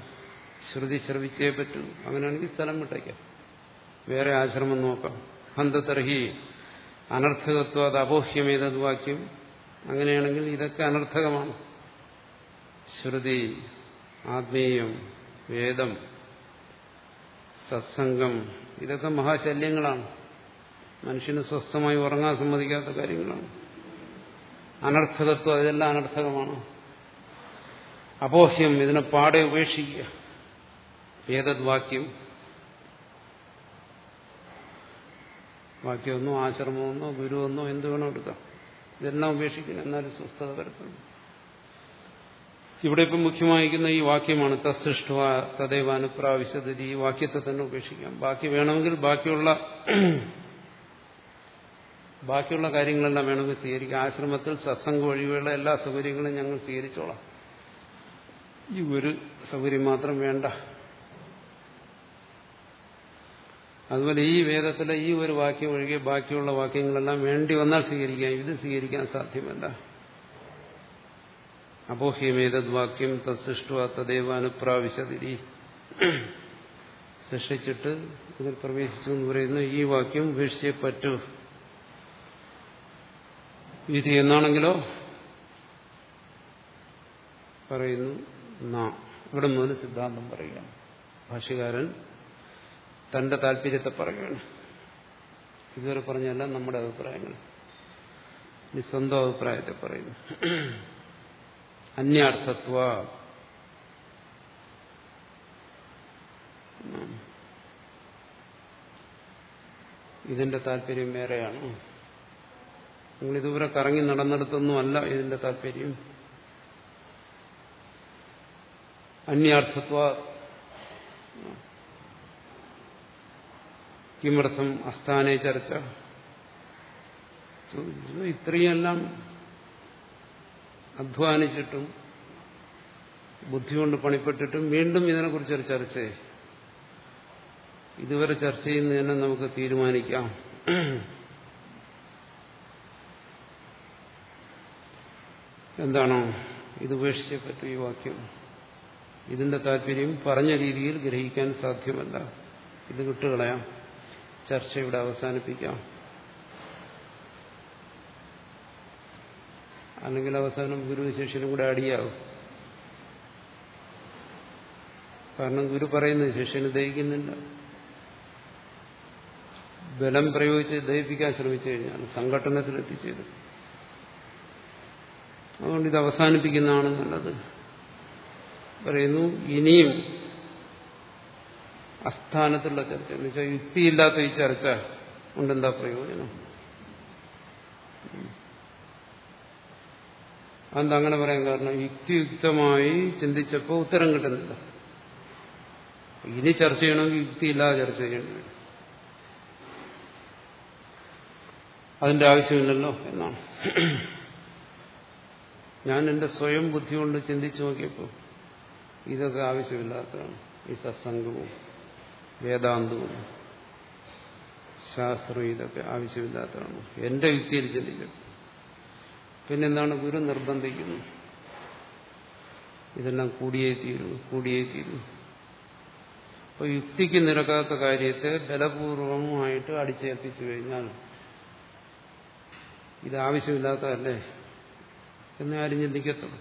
ശ്രുതി ശ്രവിച്ചേ പറ്റൂ. അങ്ങനെയാണെങ്കിൽ സ്ഥലം വിട്ടേക്കാം. വേറെ ആശ്രമം നോക്കാം. ഹന്തതർഹി അനർത്ഥകത്വ അത് അപോഹ്യമേതത് വാക്യം. അങ്ങനെയാണെങ്കിൽ ഇതൊക്കെ അനർത്ഥകമാണ്. ശ്രുതി ആത്മീയം വേദം സത്സംഗം ഇതൊക്കെ മഹാശല്യങ്ങളാണ്. മനുഷ്യന് സ്വസ്ഥമായി ഉറങ്ങാൻ സമ്മതിക്കാത്ത കാര്യങ്ങളാണ്. അനർത്ഥകത്വം അതെല്ലാം അനർത്ഥകമാണ്. അപോഹ്യം ഇതിനെ പാടെ ഉപേക്ഷിക്കുക. വേദദ്വാക്യം വാക്യം വാക്യമൊന്നോ ആശ്രമമെന്നോ ഗുരുവെന്നോ എന്ത് വേണോ എടുക്കാം. ഇതെല്ലാം ഉപേക്ഷിക്കണം എന്നാലും സ്വസ്ഥത വരത്തുള്ളൂ ഇവിടെ ഇപ്പം മുഖ്യമായിരിക്കുന്ന ഈ വാക്യമാണ് തസ്സൃഷ്ട തദൈവ അനുപ്രാവശ്യത ഈ വാക്യത്തെ തന്നെ ഉപേക്ഷിക്കാം. ബാക്കി വേണമെങ്കിൽ ബാക്കിയുള്ള ബാക്കിയുള്ള കാര്യങ്ങളെല്ലാം വേണമെങ്കിൽ സ്വീകരിക്കാം. ആശ്രമത്തിൽ സത്സംഗ ഒഴികെയുള്ള എല്ലാ സൗകര്യങ്ങളും ഞങ്ങൾ സ്വീകരിച്ചോളാം. ഈ ഒരു സൗകര്യം മാത്രം വേണ്ട. അതുപോലെ ഈ വേദത്തിലെ ഈ ഒരു വാക്യം ഒഴികെ ബാക്കിയുള്ള വാക്യങ്ങളെല്ലാം വേണ്ടി വന്നാൽ സ്വീകരിക്കാം. ഇത് സ്വീകരിക്കാൻ സാധ്യമല്ല. അപോഹ്യമേതത് വാക്യം തത്സൃഷ്ട തദൈവ അനുപ്രാവശ്യതിരി സൃഷ്ടിച്ചിട്ട് ഇതിൽ പ്രവേശിച്ചു എന്ന് പറയുന്നു. ഈ വാക്യം ഉപേക്ഷിച്ചേ പറ്റൂ. ഇത് എന്നാണെങ്കിലോ പറയുന്നു നാ. ഇവിടെ മുതൽ സിദ്ധാന്തം പറയുകയാണ്. ഭാഷകാരൻ തന്റെ താല്പര്യത്തെ പറയുകയാണ്. ഇതുവരെ പറഞ്ഞല്ല നമ്മുടെ അഭിപ്രായങ്ങൾ. സ്വന്തം അഭിപ്രായത്തെ പറയുന്നു. അന്യാർത്ഥത്വ. ഇതിന്റെ താല്പര്യം വേറെയാണ്. നിങ്ങൾ ഇതുവരെ കറങ്ങി നടന്നിടത്തൊന്നും അല്ല ഇതിന്റെ താല്പര്യം. അന്യാർത്ഥത്വ. കിമർത്ഥം അസ്ഥാനെ ചർച്ച. ഇത്രയെല്ലാം അധ്വാനിച്ചിട്ടും ബുദ്ധി കൊണ്ട് പണിപ്പെട്ടിട്ടും വീണ്ടും ഇതിനെക്കുറിച്ചൊരു ചർച്ച. ഇതുവരെ ചർച്ച ചെയ്യുന്നതിനെ നമുക്ക് തീരുമാനിക്കാം. എന്താണോ ഇത് ഉപേക്ഷിച്ചേ പറ്റൂ ഈ വാക്യം. ഇതിന്റെ താല്പര്യം പറഞ്ഞ രീതിയിൽ ഗ്രഹിക്കാൻ സാധ്യമല്ല. ഇത് വിട്ടുകളയാം. ചർച്ച ഇവിടെ അവസാനിപ്പിക്കാം. അല്ലെങ്കിൽ അവസാനം ഗുരു ശിഷ്യനും കൂടെ അടിയാവും. കാരണം ഗുരു പറയുന്നത് ശിഷ്യന് ദഹിക്കുന്നില്ല. ബലം പ്രയോഗിച്ച് ദഹിപ്പിക്കാൻ ശ്രമിച്ചു കഴിഞ്ഞാൽ സംഘട്ടനത്തിൽ എത്തിച്ചേരും. അതുകൊണ്ട് ഇത് അവസാനിപ്പിക്കുന്നതാണ് നല്ലത്. പറയുന്നു ഇനിയും അസ്ഥാനത്തുള്ള ചർച്ച. എന്ന് വെച്ചാൽ യുക്തിയില്ലാത്ത ഈ ചർച്ച കൊണ്ടെന്താ പ്രയോജനം? അതെന്താ പറയാൻ കാരണം? യുക്തിയുക്തമായി ചിന്തിച്ചപ്പോൾ ഉത്തരം കിട്ടുന്നില്ല. ഇനി ചർച്ച ചെയ്യണമെങ്കിൽ യുക്തിയില്ലാതെ ചർച്ച ചെയ്യണം അതിന്റെ ആവശ്യമില്ലല്ലോ എന്നാണ്. ഞാൻ എന്റെ സ്വയം ബുദ്ധി കൊണ്ട് ചിന്തിച്ചു നോക്കിയപ്പോൾ ഇതൊക്കെ ആവശ്യമില്ലാത്തതാണ്. ഈ സത്സംഗവും വേദാന്തവും ശാസ്ത്രവും ഇതൊക്കെ ആവശ്യമില്ലാത്തതാണ്. എന്റെ യുക്തിയിൽ ചിന്തിച്ചത് പിന്നെന്താണ് ഗുരു നിർബന്ധിക്കുന്നു. ഇതെല്ലാം കൂടിയേ തീരൂ കൂടിയേ തീരൂ. അപ്പോൾ യുക്തിക്ക് നിരക്കാത്ത കാര്യത്തെ ബലപൂർവമായിട്ട് അടിച്ചേൽപ്പിച്ചു കഴിഞ്ഞാൽ ഇത് ആവശ്യമില്ലാത്തതല്ലേ? എന്ന് ആരും ചിന്തിക്കത്തുള്ളൂ.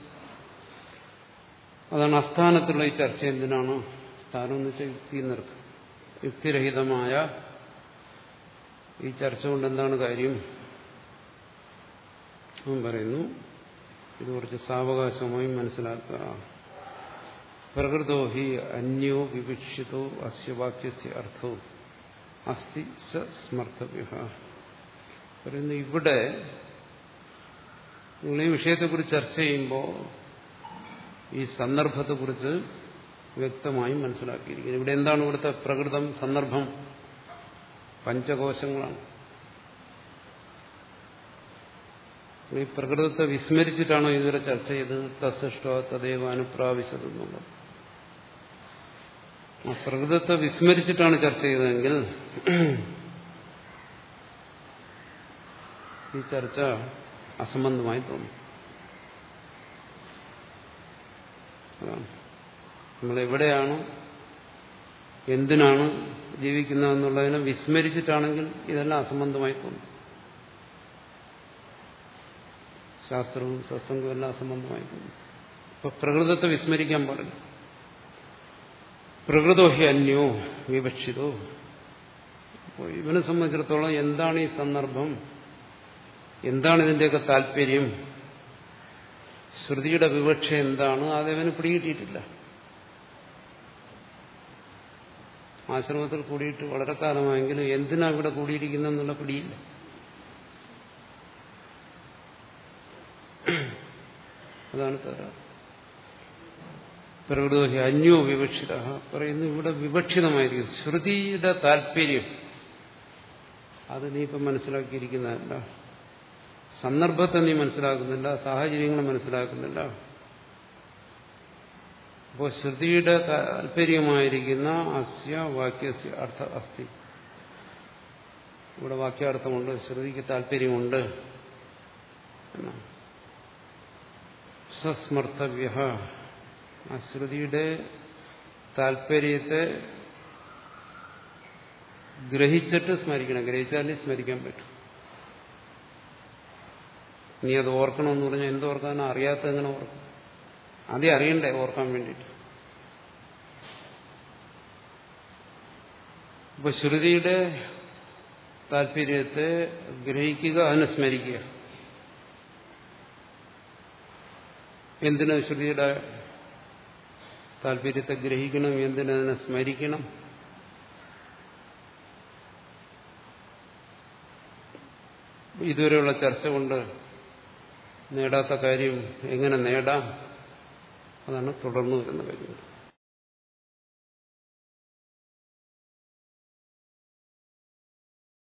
അതാണ് അസ്ഥാനത്തുള്ള ഈ ചർച്ച എന്തിനാണ്? സ്ഥാനം എന്ന് വെച്ചാൽ യുക്തി നിർത്തും യുക്തിരഹിതമായ ഈ ചർച്ച കൊണ്ട് എന്താണ് കാര്യം? അവൻ പറയുന്നു. ഇത് കുറച്ച് സാവകാശമായി മനസ്സിലാക്കുക. പ്രകൃതോ ഹി അന്യോ വിവക്ഷിതോ അസ്യ അർത്ഥവും അസ്ഥി സ പറയുന്നു ഇവിടെ നിങ്ങൾ ഈ വിഷയത്തെക്കുറിച്ച് ചർച്ച ചെയ്യുമ്പോൾ ഈ സന്ദർഭത്തെക്കുറിച്ച് വ്യക്തമായി മനസ്സിലാക്കിയിരിക്കുന്നു. ഇവിടെ എന്താണ് ഇവിടുത്തെ പ്രകൃതം സന്ദർഭം? പഞ്ചകോശങ്ങളാണ്. ഈ പ്രകൃതത്തെ വിസ്മരിച്ചിട്ടാണോ ഇതുവരെ ചർച്ച ചെയ്തത്? തസൃഷ്ട തദൈവ അനുപ്രാവശ്യതെന്നുള്ളത് ആ പ്രകൃതത്തെ വിസ്മരിച്ചിട്ടാണ് ചർച്ച ചെയ്തതെങ്കിൽ ഈ ചർച്ച അസംബന്ധമായി തോന്നും. നമ്മൾ എവിടെയാണ് എന്തിനാണ് ജീവിക്കുന്നതെന്നുള്ളതിനെ വിസ്മരിച്ചിട്ടാണെങ്കിൽ ഇതെല്ലാം അസംബന്ധമായി തോന്നും. ശാസ്ത്രവും സത്സംഗവും എല്ലാം അസംബന്ധമായി തോന്നും ഇപ്പൊ പ്രകൃതത്തെ വിസ്മരിക്കാൻ പറഞ്ഞു പ്രകൃതോ ഹി അന്യോ വിവക്ഷിതോ. അപ്പോൾ ഇവനെ സംബന്ധിച്ചിടത്തോളം എന്താണ് ഈ സന്ദർഭം? എന്താണ് ഇതിന്റെയൊക്കെ താല്പര്യം? ശ്രുതിയുടെ വിവക്ഷ എന്താണ്? അതവന് പിടികിട്ടിയിട്ടില്ല. ആശ്രമത്തിൽ കൂടിയിട്ട് വളരെ കാലമായെങ്കിലും എന്തിനാ ഇവിടെ കൂടിയിരിക്കുന്നെന്നുള്ള പിടിയില്ല. അതാണ് തരാ. പ്രകൃതി അന്യോ വിവക്ഷിത. പറയുന്നു ഇവിടെ വിവക്ഷിതമായിരിക്കും ശ്രുതിയുടെ താല്പര്യം. അത് നീ ഇപ്പം മനസ്സിലാക്കിയിരിക്കുന്നതല്ല സന്ദർഭത്തെ നീ മനസ്സിലാക്കുന്നില്ല സാഹചര്യങ്ങൾ മനസ്സിലാക്കുന്നില്ല. അപ്പോൾ ശ്രുതിയുടെ താല്പര്യമായിരിക്കുന്ന അസ്യ വാക്യസ്യ അർത്ഥ അസ്ഥി ഇവിടെ വാക്യാർത്ഥമുണ്ട്. ശ്രുതിക്ക് താല്പര്യമുണ്ട്. എന്നാണ് സസ്മർത്തവ്യ ആ ശ്രുതിയുടെ താല്പര്യത്തെ ഗ്രഹിച്ചിട്ട് സ്മരിക്കണം. ഗ്രഹിച്ചാലേ സ്മരിക്കാൻ പറ്റും. നീ അത് ഓർക്കണമെന്ന് പറഞ്ഞാൽ എന്തോർക്കാൻ അറിയാത്ത എങ്ങനെ ഓർക്കും? അതേ അറിയണ്ടേ ഓർക്കാൻ വേണ്ടിയിട്ട്? ഇപ്പൊ ശ്രുതിയുടെ താല്പര്യത്തെ ഗ്രഹിക്കുക അതിനെ എന്തിനു ശ്രുതിയുടെ താല്പര്യത്തെ ഗ്രഹിക്കണം? എന്തിനതിനെ സ്മരിക്കണം? ഇതുവരെയുള്ള ചർച്ച കൊണ്ട് നേടാത്ത കാര്യം എങ്ങനെ നേടാം? അതാണ് തുടർന്നു വരുന്ന കാര്യം.